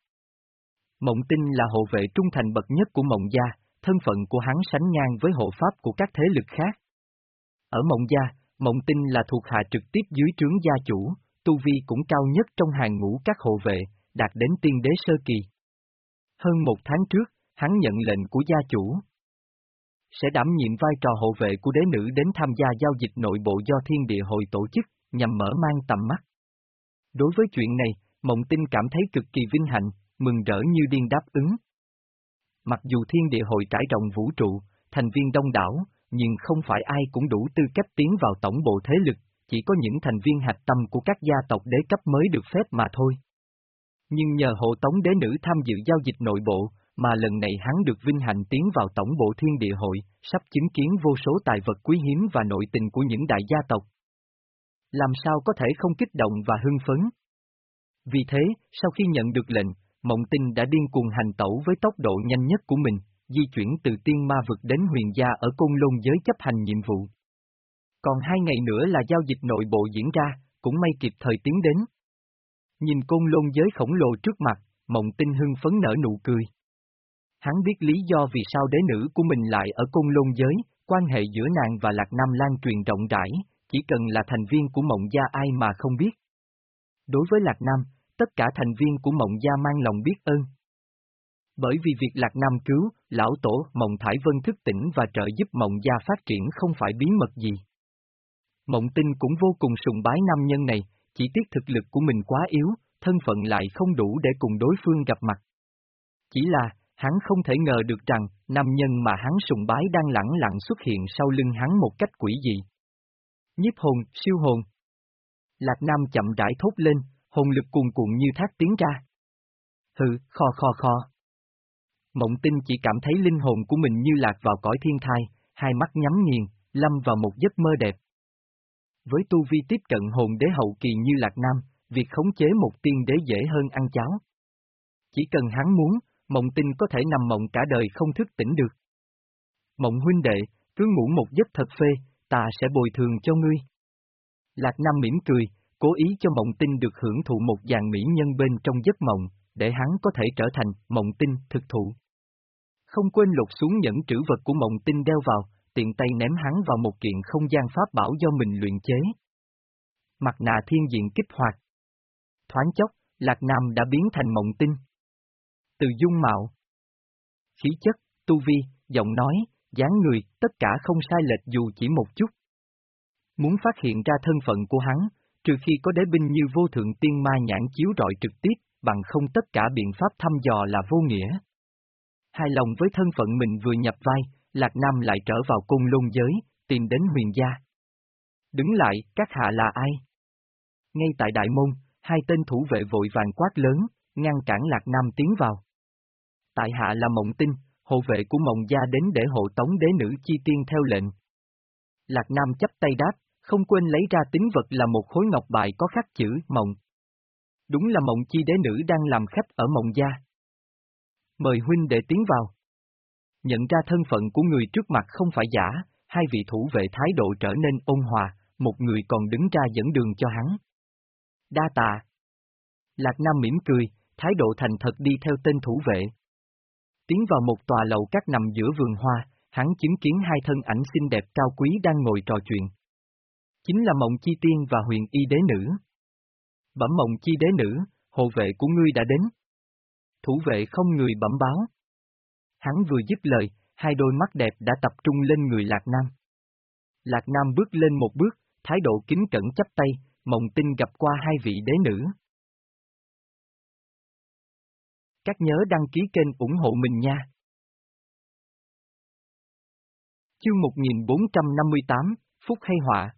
Mộng tinh là hộ vệ trung thành bậc nhất của mộng gia, thân phận của hắn sánh ngang với hộ pháp của các thế lực khác. Ở mộng gia, mộng tinh là thuộc hạ trực tiếp dưới trướng gia chủ, tu vi cũng cao nhất trong hàng ngũ các hộ vệ, đạt đến tiên đế sơ kỳ. Hơn một tháng trước, hắn nhận lệnh của gia chủ. Sẽ đảm nhiệm vai trò hộ vệ của đế nữ đến tham gia giao dịch nội bộ do thiên địa hội tổ chức, nhằm mở mang tầm mắt. Đối với chuyện này, Mộng Tinh cảm thấy cực kỳ vinh hạnh, mừng rỡ như điên đáp ứng. Mặc dù thiên địa hội trải rộng vũ trụ, thành viên đông đảo, nhưng không phải ai cũng đủ tư cách tiến vào tổng bộ thế lực, chỉ có những thành viên hạch tâm của các gia tộc đế cấp mới được phép mà thôi. Nhưng nhờ hộ tống đế nữ tham dự giao dịch nội bộ, mà lần này hắn được vinh hạnh tiến vào tổng bộ thiên địa hội, sắp chứng kiến vô số tài vật quý hiếm và nội tình của những đại gia tộc. Làm sao có thể không kích động và hưng phấn? Vì thế, sau khi nhận được lệnh, Mộng Tinh đã điên cuồng hành tẩu với tốc độ nhanh nhất của mình, di chuyển từ tiên ma vực đến huyền gia ở côn lôn giới chấp hành nhiệm vụ. Còn hai ngày nữa là giao dịch nội bộ diễn ra, cũng may kịp thời tiến đến. Nhìn côn lôn giới khổng lồ trước mặt, Mộng Tinh hưng phấn nở nụ cười. Hắn biết lý do vì sao đế nữ của mình lại ở côn lôn giới, quan hệ giữa nàng và Lạc Nam lan truyền rộng rãi, chỉ cần là thành viên của mộng gia ai mà không biết. Đối với Lạc Nam, tất cả thành viên của mộng gia mang lòng biết ơn. Bởi vì việc Lạc Nam cứu, lão tổ Mộng Thải Vân thức tỉnh và trợ giúp Mộng Gia phát triển không phải bí mật gì. Mộng Tinh cũng vô cùng sùng bái nam nhân này, chỉ tiếc thực lực của mình quá yếu, thân phận lại không đủ để cùng đối phương gặp mặt. Chỉ là, hắn không thể ngờ được rằng, nam nhân mà hắn sùng bái đang lẳng lặng xuất hiện sau lưng hắn một cách quỷ dị. Nhiếp hồn, siêu hồn. Lạc Nam chậm rãi thốt lên, hồn lực cuồn cuộn như thác tiến ra. Hừ, kho kho kho. Mộng tinh chỉ cảm thấy linh hồn của mình như lạc vào cõi thiên thai, hai mắt nhắm nghiền, lâm vào một giấc mơ đẹp. Với tu vi tiếp cận hồn đế hậu kỳ như Lạc Nam, việc khống chế một tiên đế dễ hơn ăn cháo. Chỉ cần hắn muốn, mộng tinh có thể nằm mộng cả đời không thức tỉnh được. Mộng huynh đệ, cứ ngủ một giấc thật phê, ta sẽ bồi thường cho ngươi. Lạc Nam mỉm cười, cố ý cho mộng tinh được hưởng thụ một dàn mỹ nhân bên trong giấc mộng, để hắn có thể trở thành mộng tinh thực thụ. Không quên lột xuống những trữ vật của mộng tinh đeo vào, tiện tay ném hắn vào một kiện không gian pháp bảo do mình luyện chế. Mặt nạ thiên diện kích hoạt. Thoáng chốc, Lạc Nam đã biến thành mộng tinh. Từ dung mạo, khí chất, tu vi, giọng nói, dáng người, tất cả không sai lệch dù chỉ một chút. Muốn phát hiện ra thân phận của hắn, trừ khi có đế binh như vô thượng tiên ma nhãn chiếu rọi trực tiếp, bằng không tất cả biện pháp thăm dò là vô nghĩa. Hài lòng với thân phận mình vừa nhập vai, Lạc Nam lại trở vào cung lôn giới, tìm đến huyền gia. Đứng lại, các hạ là ai? Ngay tại đại môn, hai tên thủ vệ vội vàng quát lớn, ngăn cản Lạc Nam tiến vào. Tại hạ là Mộng Tinh, hộ vệ của Mộng Gia đến để hộ tống đế nữ chi tiên theo lệnh. Lạc Nam chấp tay đáp, không quên lấy ra tính vật là một khối ngọc bài có khắc chữ Mộng. Đúng là Mộng Chi đế nữ đang làm khách ở Mộng Gia. Mời huynh để tiến vào. Nhận ra thân phận của người trước mặt không phải giả, hai vị thủ vệ thái độ trở nên ôn hòa, một người còn đứng ra dẫn đường cho hắn. Đa tạ. Lạc Nam mỉm cười, thái độ thành thật đi theo tên thủ vệ. Tiến vào một tòa lầu các nằm giữa vườn hoa, hắn chứng kiến hai thân ảnh xinh đẹp cao quý đang ngồi trò chuyện. Chính là Mộng Chi Tiên và huyền y đế nữ. Bẩm Mộng Chi đế nữ, hộ vệ của ngươi đã đến. Thủ vệ không người bẩm báo. Hắn vừa dứt lời, hai đôi mắt đẹp đã tập trung lên người Lạc Nam. Lạc Nam bước lên một bước, thái độ kính cẩn chắp tay, Mộng Tinh gặp qua hai vị đế nữ. Các nhớ đăng ký kênh ủng hộ mình nha. Chương 1458, Phúc hay họa?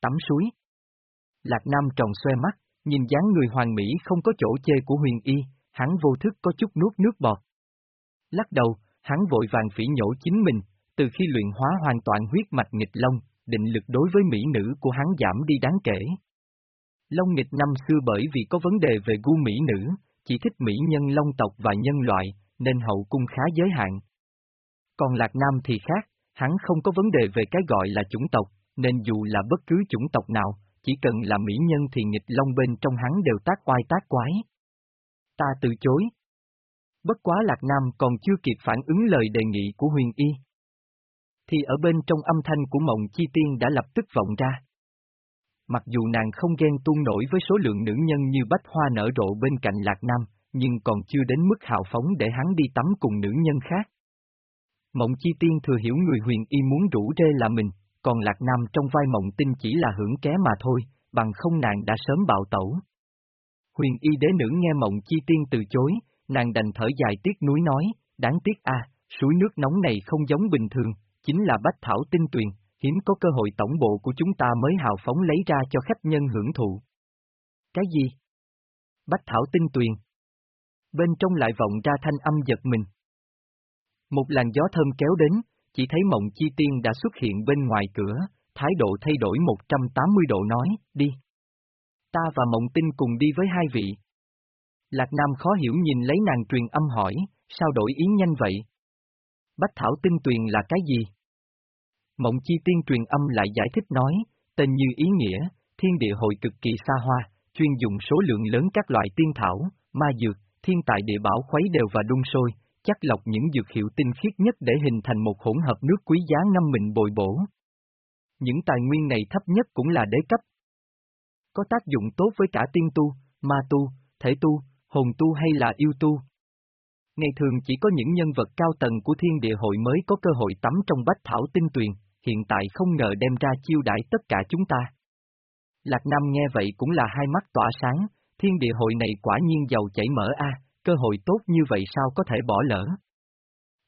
Tắm suối. Lạc Nam tròn xoe mắt, nhìn dáng người hoàng mỹ không có chỗ chê của huyền y, hắn vô thức có chút nuốt nước bọt. Lắc đầu, hắn vội vàng phỉ nhổ chính mình, từ khi luyện hóa hoàn toàn huyết mạch nghịch long, định lực đối với mỹ nữ của hắn giảm đi đáng kể. Long nghịch năm xưa bởi vì có vấn đề về gu mỹ nữ, chỉ thích mỹ nhân long tộc và nhân loại, nên hậu cung khá giới hạn. Còn Lạc Nam thì khác, hắn không có vấn đề về cái gọi là chủng tộc, nên dù là bất cứ chủng tộc nào, chỉ cần là mỹ nhân thì nghịch long bên trong hắn đều tác oai tác quái. Ta từ chối. Bất quá Lạc Nam còn chưa kịp phản ứng lời đề nghị của huyền y. Thì ở bên trong âm thanh của mộng chi tiên đã lập tức vọng ra. Mặc dù nàng không ghen tuôn nổi với số lượng nữ nhân như bách hoa nở rộ bên cạnh Lạc Nam, nhưng còn chưa đến mức hào phóng để hắn đi tắm cùng nữ nhân khác. Mộng chi tiên thừa hiểu người huyền y muốn rủ rê là mình, còn Lạc Nam trong vai mộng tinh chỉ là hưởng ké mà thôi, bằng không nàng đã sớm bạo tẩu. Huyền y đế nữ nghe mộng chi tiên từ chối, nàng đành thở dài tiếc núi nói, đáng tiếc a, suối nước nóng này không giống bình thường, chính là bách thảo tinh tuyền, hiếm có cơ hội tổng bộ của chúng ta mới hào phóng lấy ra cho khách nhân hưởng thụ. Cái gì? Bách thảo tinh tuyền. Bên trong lại vọng ra thanh âm giật mình. Một làn gió thơm kéo đến, chỉ thấy mộng chi tiên đã xuất hiện bên ngoài cửa, thái độ thay đổi 180 độ nói, đi. Ta và mộng tinh cùng đi với hai vị. Lạc Nam khó hiểu nhìn lấy nàng truyền âm hỏi, sao đổi ý nhanh vậy? Bách Thảo tinh tuyền là cái gì? Mộng chi tiên truyền âm lại giải thích nói, tên như ý nghĩa, thiên địa hội cực kỳ xa hoa, chuyên dùng số lượng lớn các loại tiên thảo, ma dược, thiên tài địa bảo khuấy đều và đun sôi, chắc lọc những dược hiệu tinh khiết nhất để hình thành một hỗn hợp nước quý giá ngâm mình bồi bổ. Những tài nguyên này thấp nhất cũng là đế cấp. Có tác dụng tốt với cả tiên tu, ma tu, thể tu, hồn tu hay là yêu tu. Ngày thường chỉ có những nhân vật cao tầng của thiên địa hội mới có cơ hội tắm trong bách thảo tinh tuyền, hiện tại không ngờ đem ra chiêu đãi tất cả chúng ta. Lạc Nam nghe vậy cũng là hai mắt tỏa sáng, thiên địa hội này quả nhiên giàu chảy mở a, cơ hội tốt như vậy sao có thể bỏ lỡ.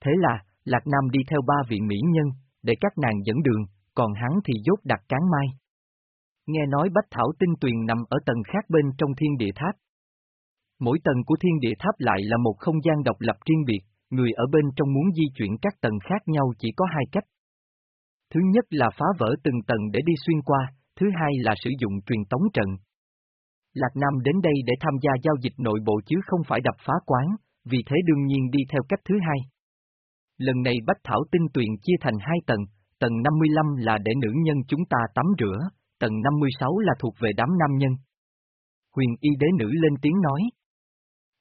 Thế là, Lạc Nam đi theo ba vị mỹ nhân, để các nàng dẫn đường, còn hắn thì dốt đặt cán mai. Nghe nói Bách Thảo Tinh Tuyền nằm ở tầng khác bên trong thiên địa tháp. Mỗi tầng của thiên địa tháp lại là một không gian độc lập riêng biệt, người ở bên trong muốn di chuyển các tầng khác nhau chỉ có hai cách. Thứ nhất là phá vỡ từng tầng để đi xuyên qua, thứ hai là sử dụng truyền tống trận. Lạc Nam đến đây để tham gia giao dịch nội bộ chứ không phải đập phá quán, vì thế đương nhiên đi theo cách thứ hai. Lần này Bách Thảo Tinh Tuyền chia thành hai tầng, tầng 55 là để nữ nhân chúng ta tắm rửa, tầng 56 là thuộc về đám nam nhân. Huyền y đế nữ lên tiếng nói.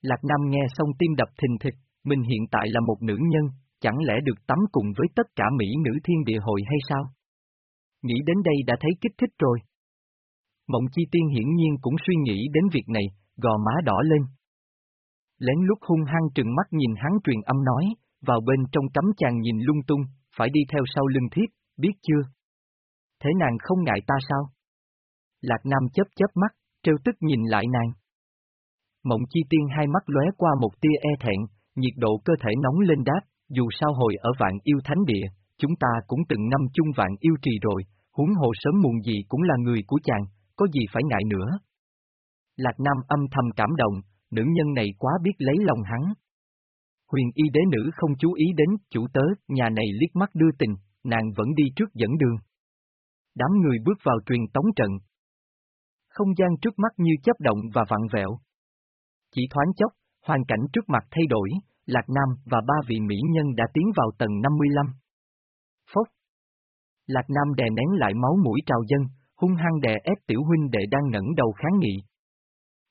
Lạc Nam nghe xong tim đập thình thịch, mình hiện tại là một nữ nhân, chẳng lẽ được tắm cùng với tất cả mỹ nữ thiên địa hội hay sao? Nghĩ đến đây đã thấy kích thích rồi. Mộng chi tiên hiển nhiên cũng suy nghĩ đến việc này, gò má đỏ lên. Lén lúc hung hăng trừng mắt nhìn hắn truyền âm nói, vào bên trong cấm chàng nhìn lung tung, phải đi theo sau lưng thiết, biết chưa? Thế nàng không ngại ta sao? Lạc Nam chớp chớp mắt, trêu tức nhìn lại nàng. Mộng chi tiên hai mắt lóe qua một tia e thẹn, nhiệt độ cơ thể nóng lên đáp, dù sao hồi ở vạn yêu thánh địa, chúng ta cũng từng năm chung vạn yêu trì rồi, huống hồ sớm muộn gì cũng là người của chàng, có gì phải ngại nữa. Lạc Nam âm thầm cảm động, nữ nhân này quá biết lấy lòng hắn. Huyền y đế nữ không chú ý đến chủ tớ, nhà này liếc mắt đưa tình, nàng vẫn đi trước dẫn đường. Đám người bước vào truyền tống trận. Không gian trước mắt như chấp động và vặn vẹo. Chỉ thoáng chốc, hoàn cảnh trước mặt thay đổi, Lạc Nam và ba vị mỹ nhân đã tiến vào tầng 55. Phốc. Lạc Nam đè nén lại máu mũi trào dân, hung hăng đè ép tiểu huynh đệ đang ngẩng đầu kháng nghị.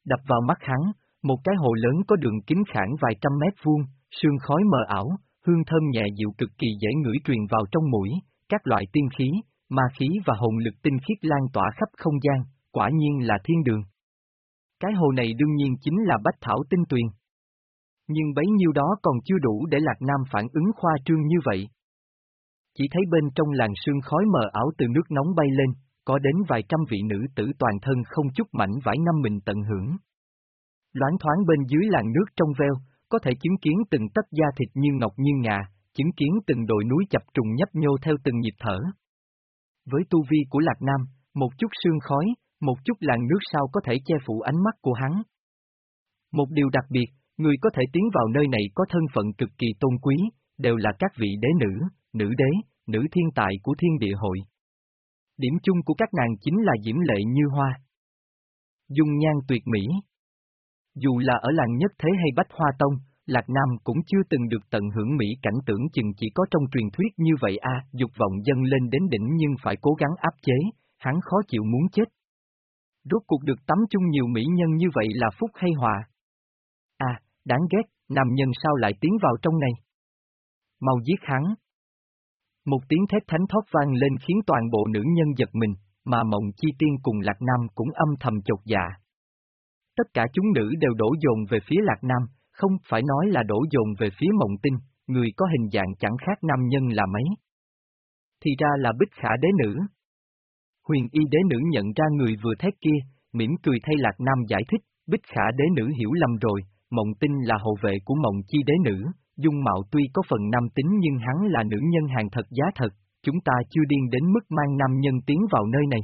Đập vào mắt hắn, một cái hồ lớn có đường kính khoảng vài trăm mét vuông, sương khói mờ ảo, hương thơm nhẹ dịu cực kỳ dễ ngửi truyền vào trong mũi, các loại tiên khí, ma khí và hồn lực tinh khiết lan tỏa khắp không gian, quả nhiên là thiên đường. Cái hồ này đương nhiên chính là bách thảo tinh tuyền. Nhưng bấy nhiêu đó còn chưa đủ để Lạc Nam phản ứng khoa trương như vậy. Chỉ thấy bên trong làn sương khói mờ ảo từ nước nóng bay lên, có đến vài trăm vị nữ tử toàn thân không chút mảnh vải năm mình tận hưởng. Loáng thoáng bên dưới làn nước trong veo, có thể chứng kiến từng tấc da thịt như ngọc như ngà, chứng kiến từng đồi núi chập trùng nhấp nhô theo từng nhịp thở. Với tu vi của Lạc Nam, một chút sương khói, một chút làn nước sao có thể che phủ ánh mắt của hắn. Một điều đặc biệt, người có thể tiến vào nơi này có thân phận cực kỳ tôn quý, đều là các vị đế nữ, nữ đế, nữ thiên tài của thiên địa hội. Điểm chung của các nàng chính là diễm lệ như hoa. Dung nhan tuyệt mỹ. Dù là ở làng nhất thế hay bách hoa tông, Lạc Nam cũng chưa từng được tận hưởng mỹ cảnh tưởng chừng chỉ có trong truyền thuyết như vậy a, à, dục vọng dâng lên đến đỉnh nhưng phải cố gắng áp chế, hắn khó chịu muốn chết. Rốt cuộc được tắm chung nhiều mỹ nhân như vậy là phúc hay họa? À, đáng ghét, nam nhân sao lại tiến vào trong này? Mau giết hắn. Một tiếng thét thánh thoát vang lên khiến toàn bộ nữ nhân giật mình, mà mộng chi tiên cùng Lạc Nam cũng âm thầm chột dạ. Tất cả chúng nữ đều đổ dồn về phía Lạc Nam, không phải nói là đổ dồn về phía mộng tinh, người có hình dạng chẳng khác nam nhân là mấy. Thì ra là bích khả đế nữ. Huyền y đế nữ nhận ra người vừa thét kia, mỉm cười thay Lạc Nam giải thích, bích khả đế nữ hiểu lầm rồi, mộng tinh là hậu vệ của mộng chi đế nữ, dung mạo tuy có phần nam tính nhưng hắn là nữ nhân hàng thật giá thật, chúng ta chưa điên đến mức mang nam nhân tiến vào nơi này.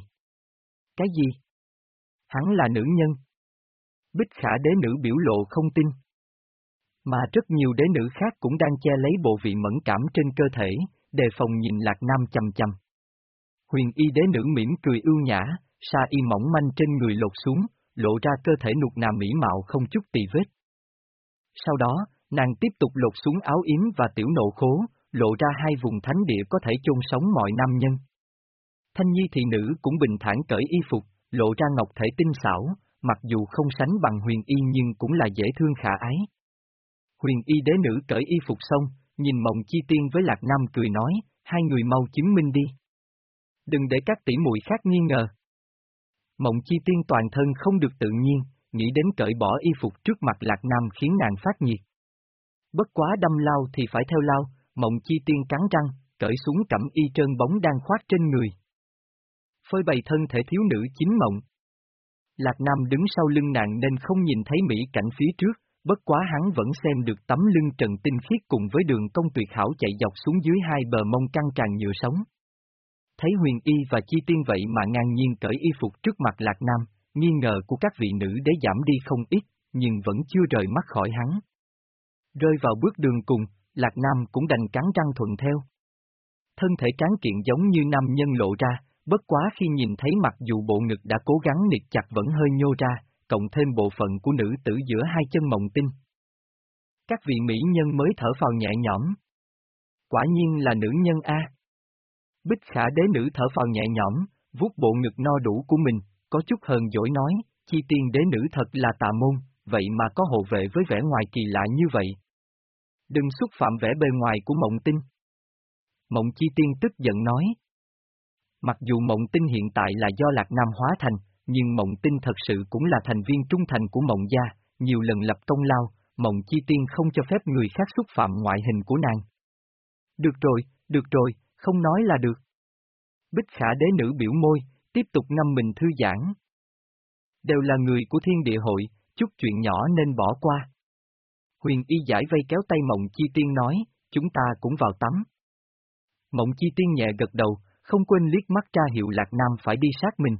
Cái gì? Hắn là nữ nhân. Bích khả đế nữ biểu lộ không tin. Mà rất nhiều đế nữ khác cũng đang che lấy bộ vị mẫn cảm trên cơ thể, đề phòng nhìn Lạc Nam chầm chầm. Huyền y đế nữ mỉm cười ưu nhã, sa y mỏng manh trên người lột xuống, lộ ra cơ thể nụt nà mỹ mạo không chút tì vết. Sau đó, nàng tiếp tục lột xuống áo yếm và tiểu nộ khố, lộ ra hai vùng thánh địa có thể chôn sống mọi nam nhân. Thanh nhi thị nữ cũng bình thản cởi y phục, lộ ra ngọc thể tinh xảo, mặc dù không sánh bằng huyền y nhưng cũng là dễ thương khả ái. Huyền y đế nữ cởi y phục xong, nhìn mộng chi tiên với lạc nam cười nói, hai người mau chứng minh đi. Đừng để các tỷ muội khác nghi ngờ. Mộng chi tiên toàn thân không được tự nhiên, nghĩ đến cởi bỏ y phục trước mặt lạc nam khiến nàng phát nhiệt. Bất quá đâm lao thì phải theo lao, mộng chi tiên cắn răng, cởi xuống cẩm y trơn bóng đang khoát trên người. Phơi bày thân thể thiếu nữ chính mộng. Lạc Nam đứng sau lưng nàng nên không nhìn thấy mỹ cảnh phía trước, bất quá hắn vẫn xem được tấm lưng trần tinh khiết cùng với đường công tuyệt hảo chạy dọc xuống dưới hai bờ mông căng tràn nhựa sống. Thấy huyền y và chi tiên vậy mà ngang nhiên cởi y phục trước mặt Lạc Nam, nghi ngờ của các vị nữ đế giảm đi không ít, nhưng vẫn chưa rời mắt khỏi hắn. Rơi vào bước đường cùng, Lạc Nam cũng đành cắn răng thuận theo. Thân thể tráng kiện giống như nam nhân lộ ra, bất quá khi nhìn thấy mặc dù bộ ngực đã cố gắng nịt chặt vẫn hơi nhô ra, cộng thêm bộ phận của nữ tử giữa hai chân mộng tinh. Các vị mỹ nhân mới thở phào nhẹ nhõm. Quả nhiên là nữ nhân A. Bích khả đế nữ thở phào nhẹ nhõm, vuốt bộ ngực no đủ của mình, có chút hờn dỗi nói, chi tiên đế nữ thật là tà môn, vậy mà có hộ vệ với vẻ ngoài kỳ lạ như vậy. Đừng xúc phạm vẻ bề ngoài của mộng tinh. Mộng chi tiên tức giận nói. Mặc dù mộng tinh hiện tại là do Lạc Nam hóa thành, nhưng mộng tinh thật sự cũng là thành viên trung thành của mộng gia, nhiều lần lập công lao, mộng chi tiên không cho phép người khác xúc phạm ngoại hình của nàng. Được rồi, được rồi, không nói là được. Bích khả đế nữ biểu môi, tiếp tục ngâm mình thư giãn. Đều là người của thiên địa hội, chút chuyện nhỏ nên bỏ qua. Huyền y giải vây kéo tay Mộng Chi Tiên nói, chúng ta cũng vào tắm. Mộng Chi Tiên nhẹ gật đầu, không quên liếc mắt ra hiệu Lạc Nam phải đi sát mình.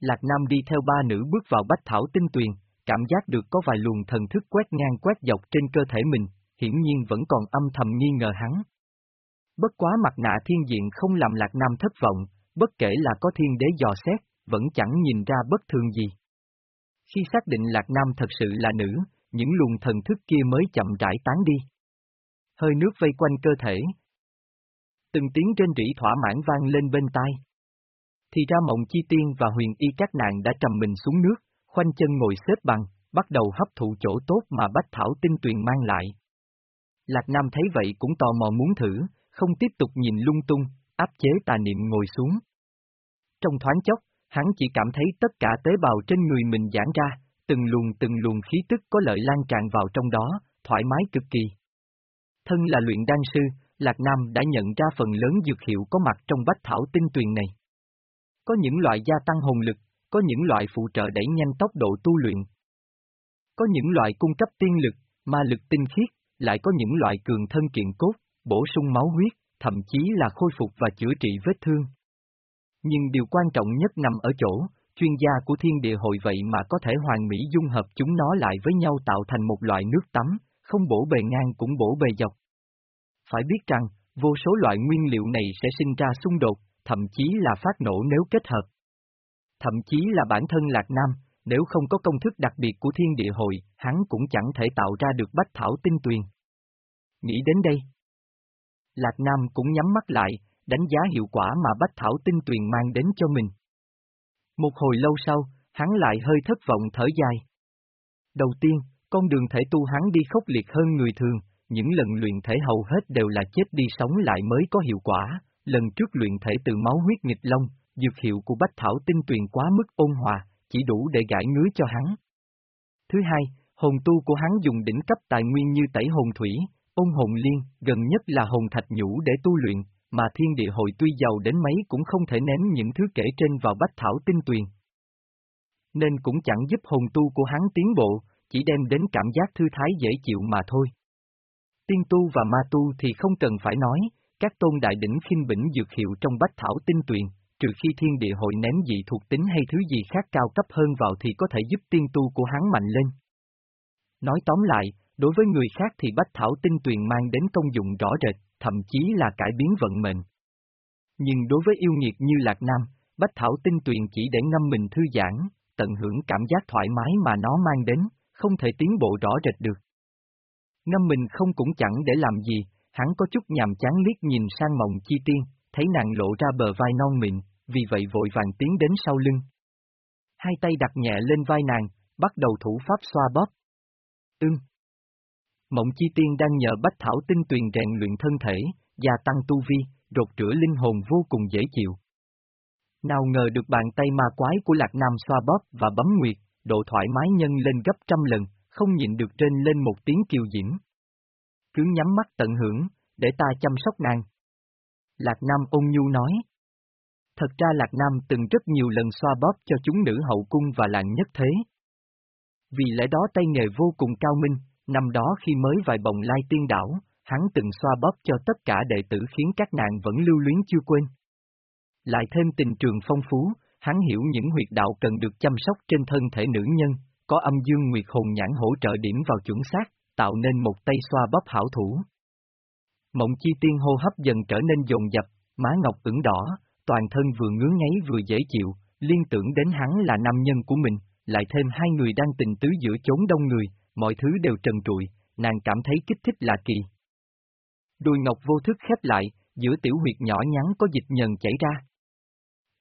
Lạc Nam đi theo ba nữ bước vào bách thảo tinh tuyền, cảm giác được có vài luồng thần thức quét ngang quét dọc trên cơ thể mình, hiển nhiên vẫn còn âm thầm nghi ngờ hắn. Bất quá mặt nạ thiên diện không làm Lạc Nam thất vọng, bất kể là có thiên đế dò xét, vẫn chẳng nhìn ra bất thường gì. Khi xác định Lạc Nam thật sự là nữ, những luồng thần thức kia mới chậm rãi tán đi. Hơi nước vây quanh cơ thể. Từng tiếng trên rỉ thỏa mãn vang lên bên tai. Thì ra mộng chi tiên và huyền y các nàng đã trầm mình xuống nước, khoanh chân ngồi xếp bằng, bắt đầu hấp thụ chỗ tốt mà bách thảo tinh tuyền mang lại. Lạc Nam thấy vậy cũng tò mò muốn thử, không tiếp tục nhìn lung tung, áp chế tà niệm ngồi xuống. Trong thoáng chốc, hắn chỉ cảm thấy tất cả tế bào trên người mình giãn ra, từng luồng từng luồng khí tức có lợi lan tràn vào trong đó, thoải mái cực kỳ. Thân là luyện đan sư, Lạc Nam đã nhận ra phần lớn dược hiệu có mặt trong bách thảo tinh tuyền này. Có những loại gia tăng hồn lực, có những loại phụ trợ đẩy nhanh tốc độ tu luyện. Có những loại cung cấp tiên lực, ma lực tinh khiết, lại có những loại cường thân kiện cốt, bổ sung máu huyết, thậm chí là khôi phục và chữa trị vết thương. Nhưng điều quan trọng nhất nằm ở chỗ, chuyên gia của thiên địa hội vậy mà có thể hoàn mỹ dung hợp chúng nó lại với nhau tạo thành một loại nước tắm, không bổ bề ngang cũng bổ bề dọc. Phải biết rằng, vô số loại nguyên liệu này sẽ sinh ra xung đột, thậm chí là phát nổ nếu kết hợp. Thậm chí là bản thân Lạc Nam, nếu không có công thức đặc biệt của thiên địa hội, hắn cũng chẳng thể tạo ra được bách thảo tinh tuyền. Nghĩ đến đây. Lạc Nam cũng nhắm mắt lại, đánh giá hiệu quả mà bách thảo tinh tuyền mang đến cho mình. Một hồi lâu sau, hắn lại hơi thất vọng thở dài. Đầu tiên, con đường thể tu hắn đi khốc liệt hơn người thường, những lần luyện thể hầu hết đều là chết đi sống lại mới có hiệu quả, lần trước luyện thể từ máu huyết nghịch long, dược hiệu của bách thảo tinh tuyền quá mức ôn hòa, chỉ đủ để gãi ngứa cho hắn. Thứ hai, hồn tu của hắn dùng đỉnh cấp tài nguyên như tẩy hồn thủy, ôn hồn liên, gần nhất là hồn thạch nhũ để tu luyện, mà thiên địa hội tuy giàu đến mấy cũng không thể ném những thứ kể trên vào bách thảo tinh tuyền. Nên cũng chẳng giúp hồn tu của hắn tiến bộ, chỉ đem đến cảm giác thư thái dễ chịu mà thôi. Tiên tu và ma tu thì không cần phải nói, các tôn đại đỉnh khinh bỉnh dược hiệu trong bách thảo tinh tuyền, trừ khi thiên địa hội ném dị thuộc tính hay thứ gì khác cao cấp hơn vào thì có thể giúp tiên tu của hắn mạnh lên. Nói tóm lại, đối với người khác thì bách thảo tinh tuyền mang đến công dụng rõ rệt, thậm chí là cải biến vận mệnh. Nhưng đối với yêu nghiệt như Lạc Nam, bách thảo tinh tuyền chỉ để ngâm mình thư giãn, tận hưởng cảm giác thoải mái mà nó mang đến, không thể tiến bộ rõ rệt được. Ngâm mình không cũng chẳng để làm gì, hắn có chút nhàm chán liếc nhìn sang mộng chi tiên, thấy nàng lộ ra bờ vai non mịn, vì vậy vội vàng tiến đến sau lưng. Hai tay đặt nhẹ lên vai nàng, bắt đầu thủ pháp xoa bóp. Ưng. Mộng chi tiên đang nhờ bách thảo tinh tuyền rèn luyện thân thể, gia tăng tu vi, rột rửa linh hồn vô cùng dễ chịu. Nào ngờ được bàn tay ma quái của Lạc Nam xoa bóp và bấm nguyệt, độ thoải mái nhân lên gấp trăm lần, không nhịn được trên lên một tiếng kiều diễm. Cứ nhắm mắt tận hưởng, để ta chăm sóc nàng. Lạc Nam ôn nhu nói. Thật ra Lạc Nam từng rất nhiều lần xoa bóp cho chúng nữ hậu cung và làng nhất thế. Vì lẽ đó tay nghề vô cùng cao minh, năm đó khi mới vài bồng lai tiên đảo, hắn từng xoa bóp cho tất cả đệ tử khiến các nàng vẫn lưu luyến chưa quên. Lại thêm tình trường phong phú, hắn hiểu những huyệt đạo cần được chăm sóc trên thân thể nữ nhân, có âm dương nguyệt hồn nhãn hỗ trợ điểm vào chuẩn xác, tạo nên một tay xoa bóp hảo thủ. Mộng chi tiên hô hấp dần trở nên dồn dập, má ngọc ửng đỏ, toàn thân vừa ngứa ngáy vừa dễ chịu, liên tưởng đến hắn là nam nhân của mình, lại thêm hai người đang tình tứ giữa chốn đông người, mọi thứ đều trần trụi, nàng cảm thấy kích thích lạ kỳ. Đùi ngọc vô thức khép lại, giữa tiểu huyệt nhỏ nhắn có dịch nhần chảy ra.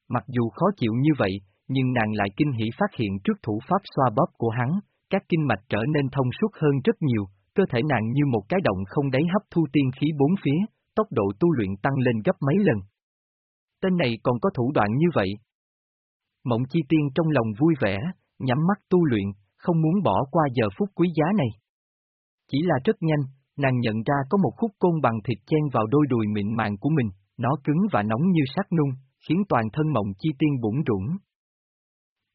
Mặc dù khó chịu như vậy, nhưng nàng lại kinh hỉ phát hiện trước thủ pháp xoa bóp của hắn, các kinh mạch trở nên thông suốt hơn rất nhiều, cơ thể nàng như một cái động không đáy hấp thu tiên khí bốn phía, tốc độ tu luyện tăng lên gấp mấy lần. Tên này còn có thủ đoạn như vậy. Mộng chi tiên trong lòng vui vẻ, nhắm mắt tu luyện, không muốn bỏ qua giờ phút quý giá này. Chỉ là rất nhanh, nàng nhận ra có một khúc côn bằng thịt chen vào đôi đùi mịn màng của mình, nó cứng và nóng như sắt nung, khiến toàn thân mộng chi tiên bủng rủng.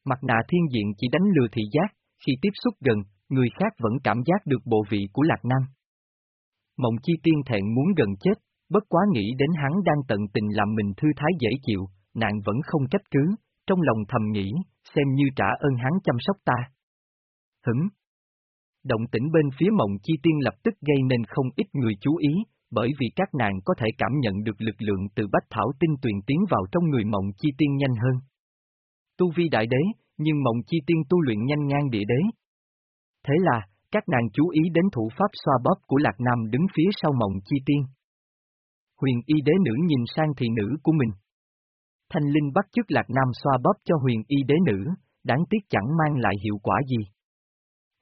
Mặt nạ thiên diện chỉ đánh lừa thị giác, khi tiếp xúc gần, người khác vẫn cảm giác được bộ vị của Lạc Nam. Mộng chi tiên thẹn muốn gần chết, bất quá nghĩ đến hắn đang tận tình làm mình thư thái dễ chịu, nàng vẫn không trách cứ, trong lòng thầm nghĩ, xem như trả ơn hắn chăm sóc ta. Hửng! Động tĩnh bên phía mộng chi tiên lập tức gây nên không ít người chú ý, bởi vì các nàng có thể cảm nhận được lực lượng từ bách thảo tinh tuyền tiến vào trong người mộng chi tiên nhanh hơn. Tu vi đại đế, nhưng mộng chi tiên tu luyện nhanh ngang địa đế. Thế là, các nàng chú ý đến thủ pháp xoa bóp của Lạc Nam đứng phía sau mộng chi tiên. Huyền y đế nữ nhìn sang thị nữ của mình. Thanh linh bắt chước Lạc Nam xoa bóp cho huyền y đế nữ, đáng tiếc chẳng mang lại hiệu quả gì.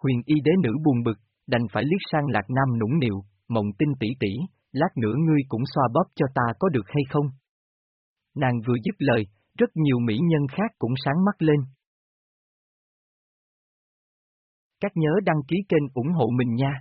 Huyền y đế nữ buồn bực, đành phải liếc sang Lạc Nam nũng nịu, mộng tinh tỷ tỷ, lát nữa ngươi cũng xoa bóp cho ta có được hay không? Nàng vừa dứt lời, rất nhiều mỹ nhân khác cũng sáng mắt lên. Các nhớ đăng ký kênh ủng hộ mình nha.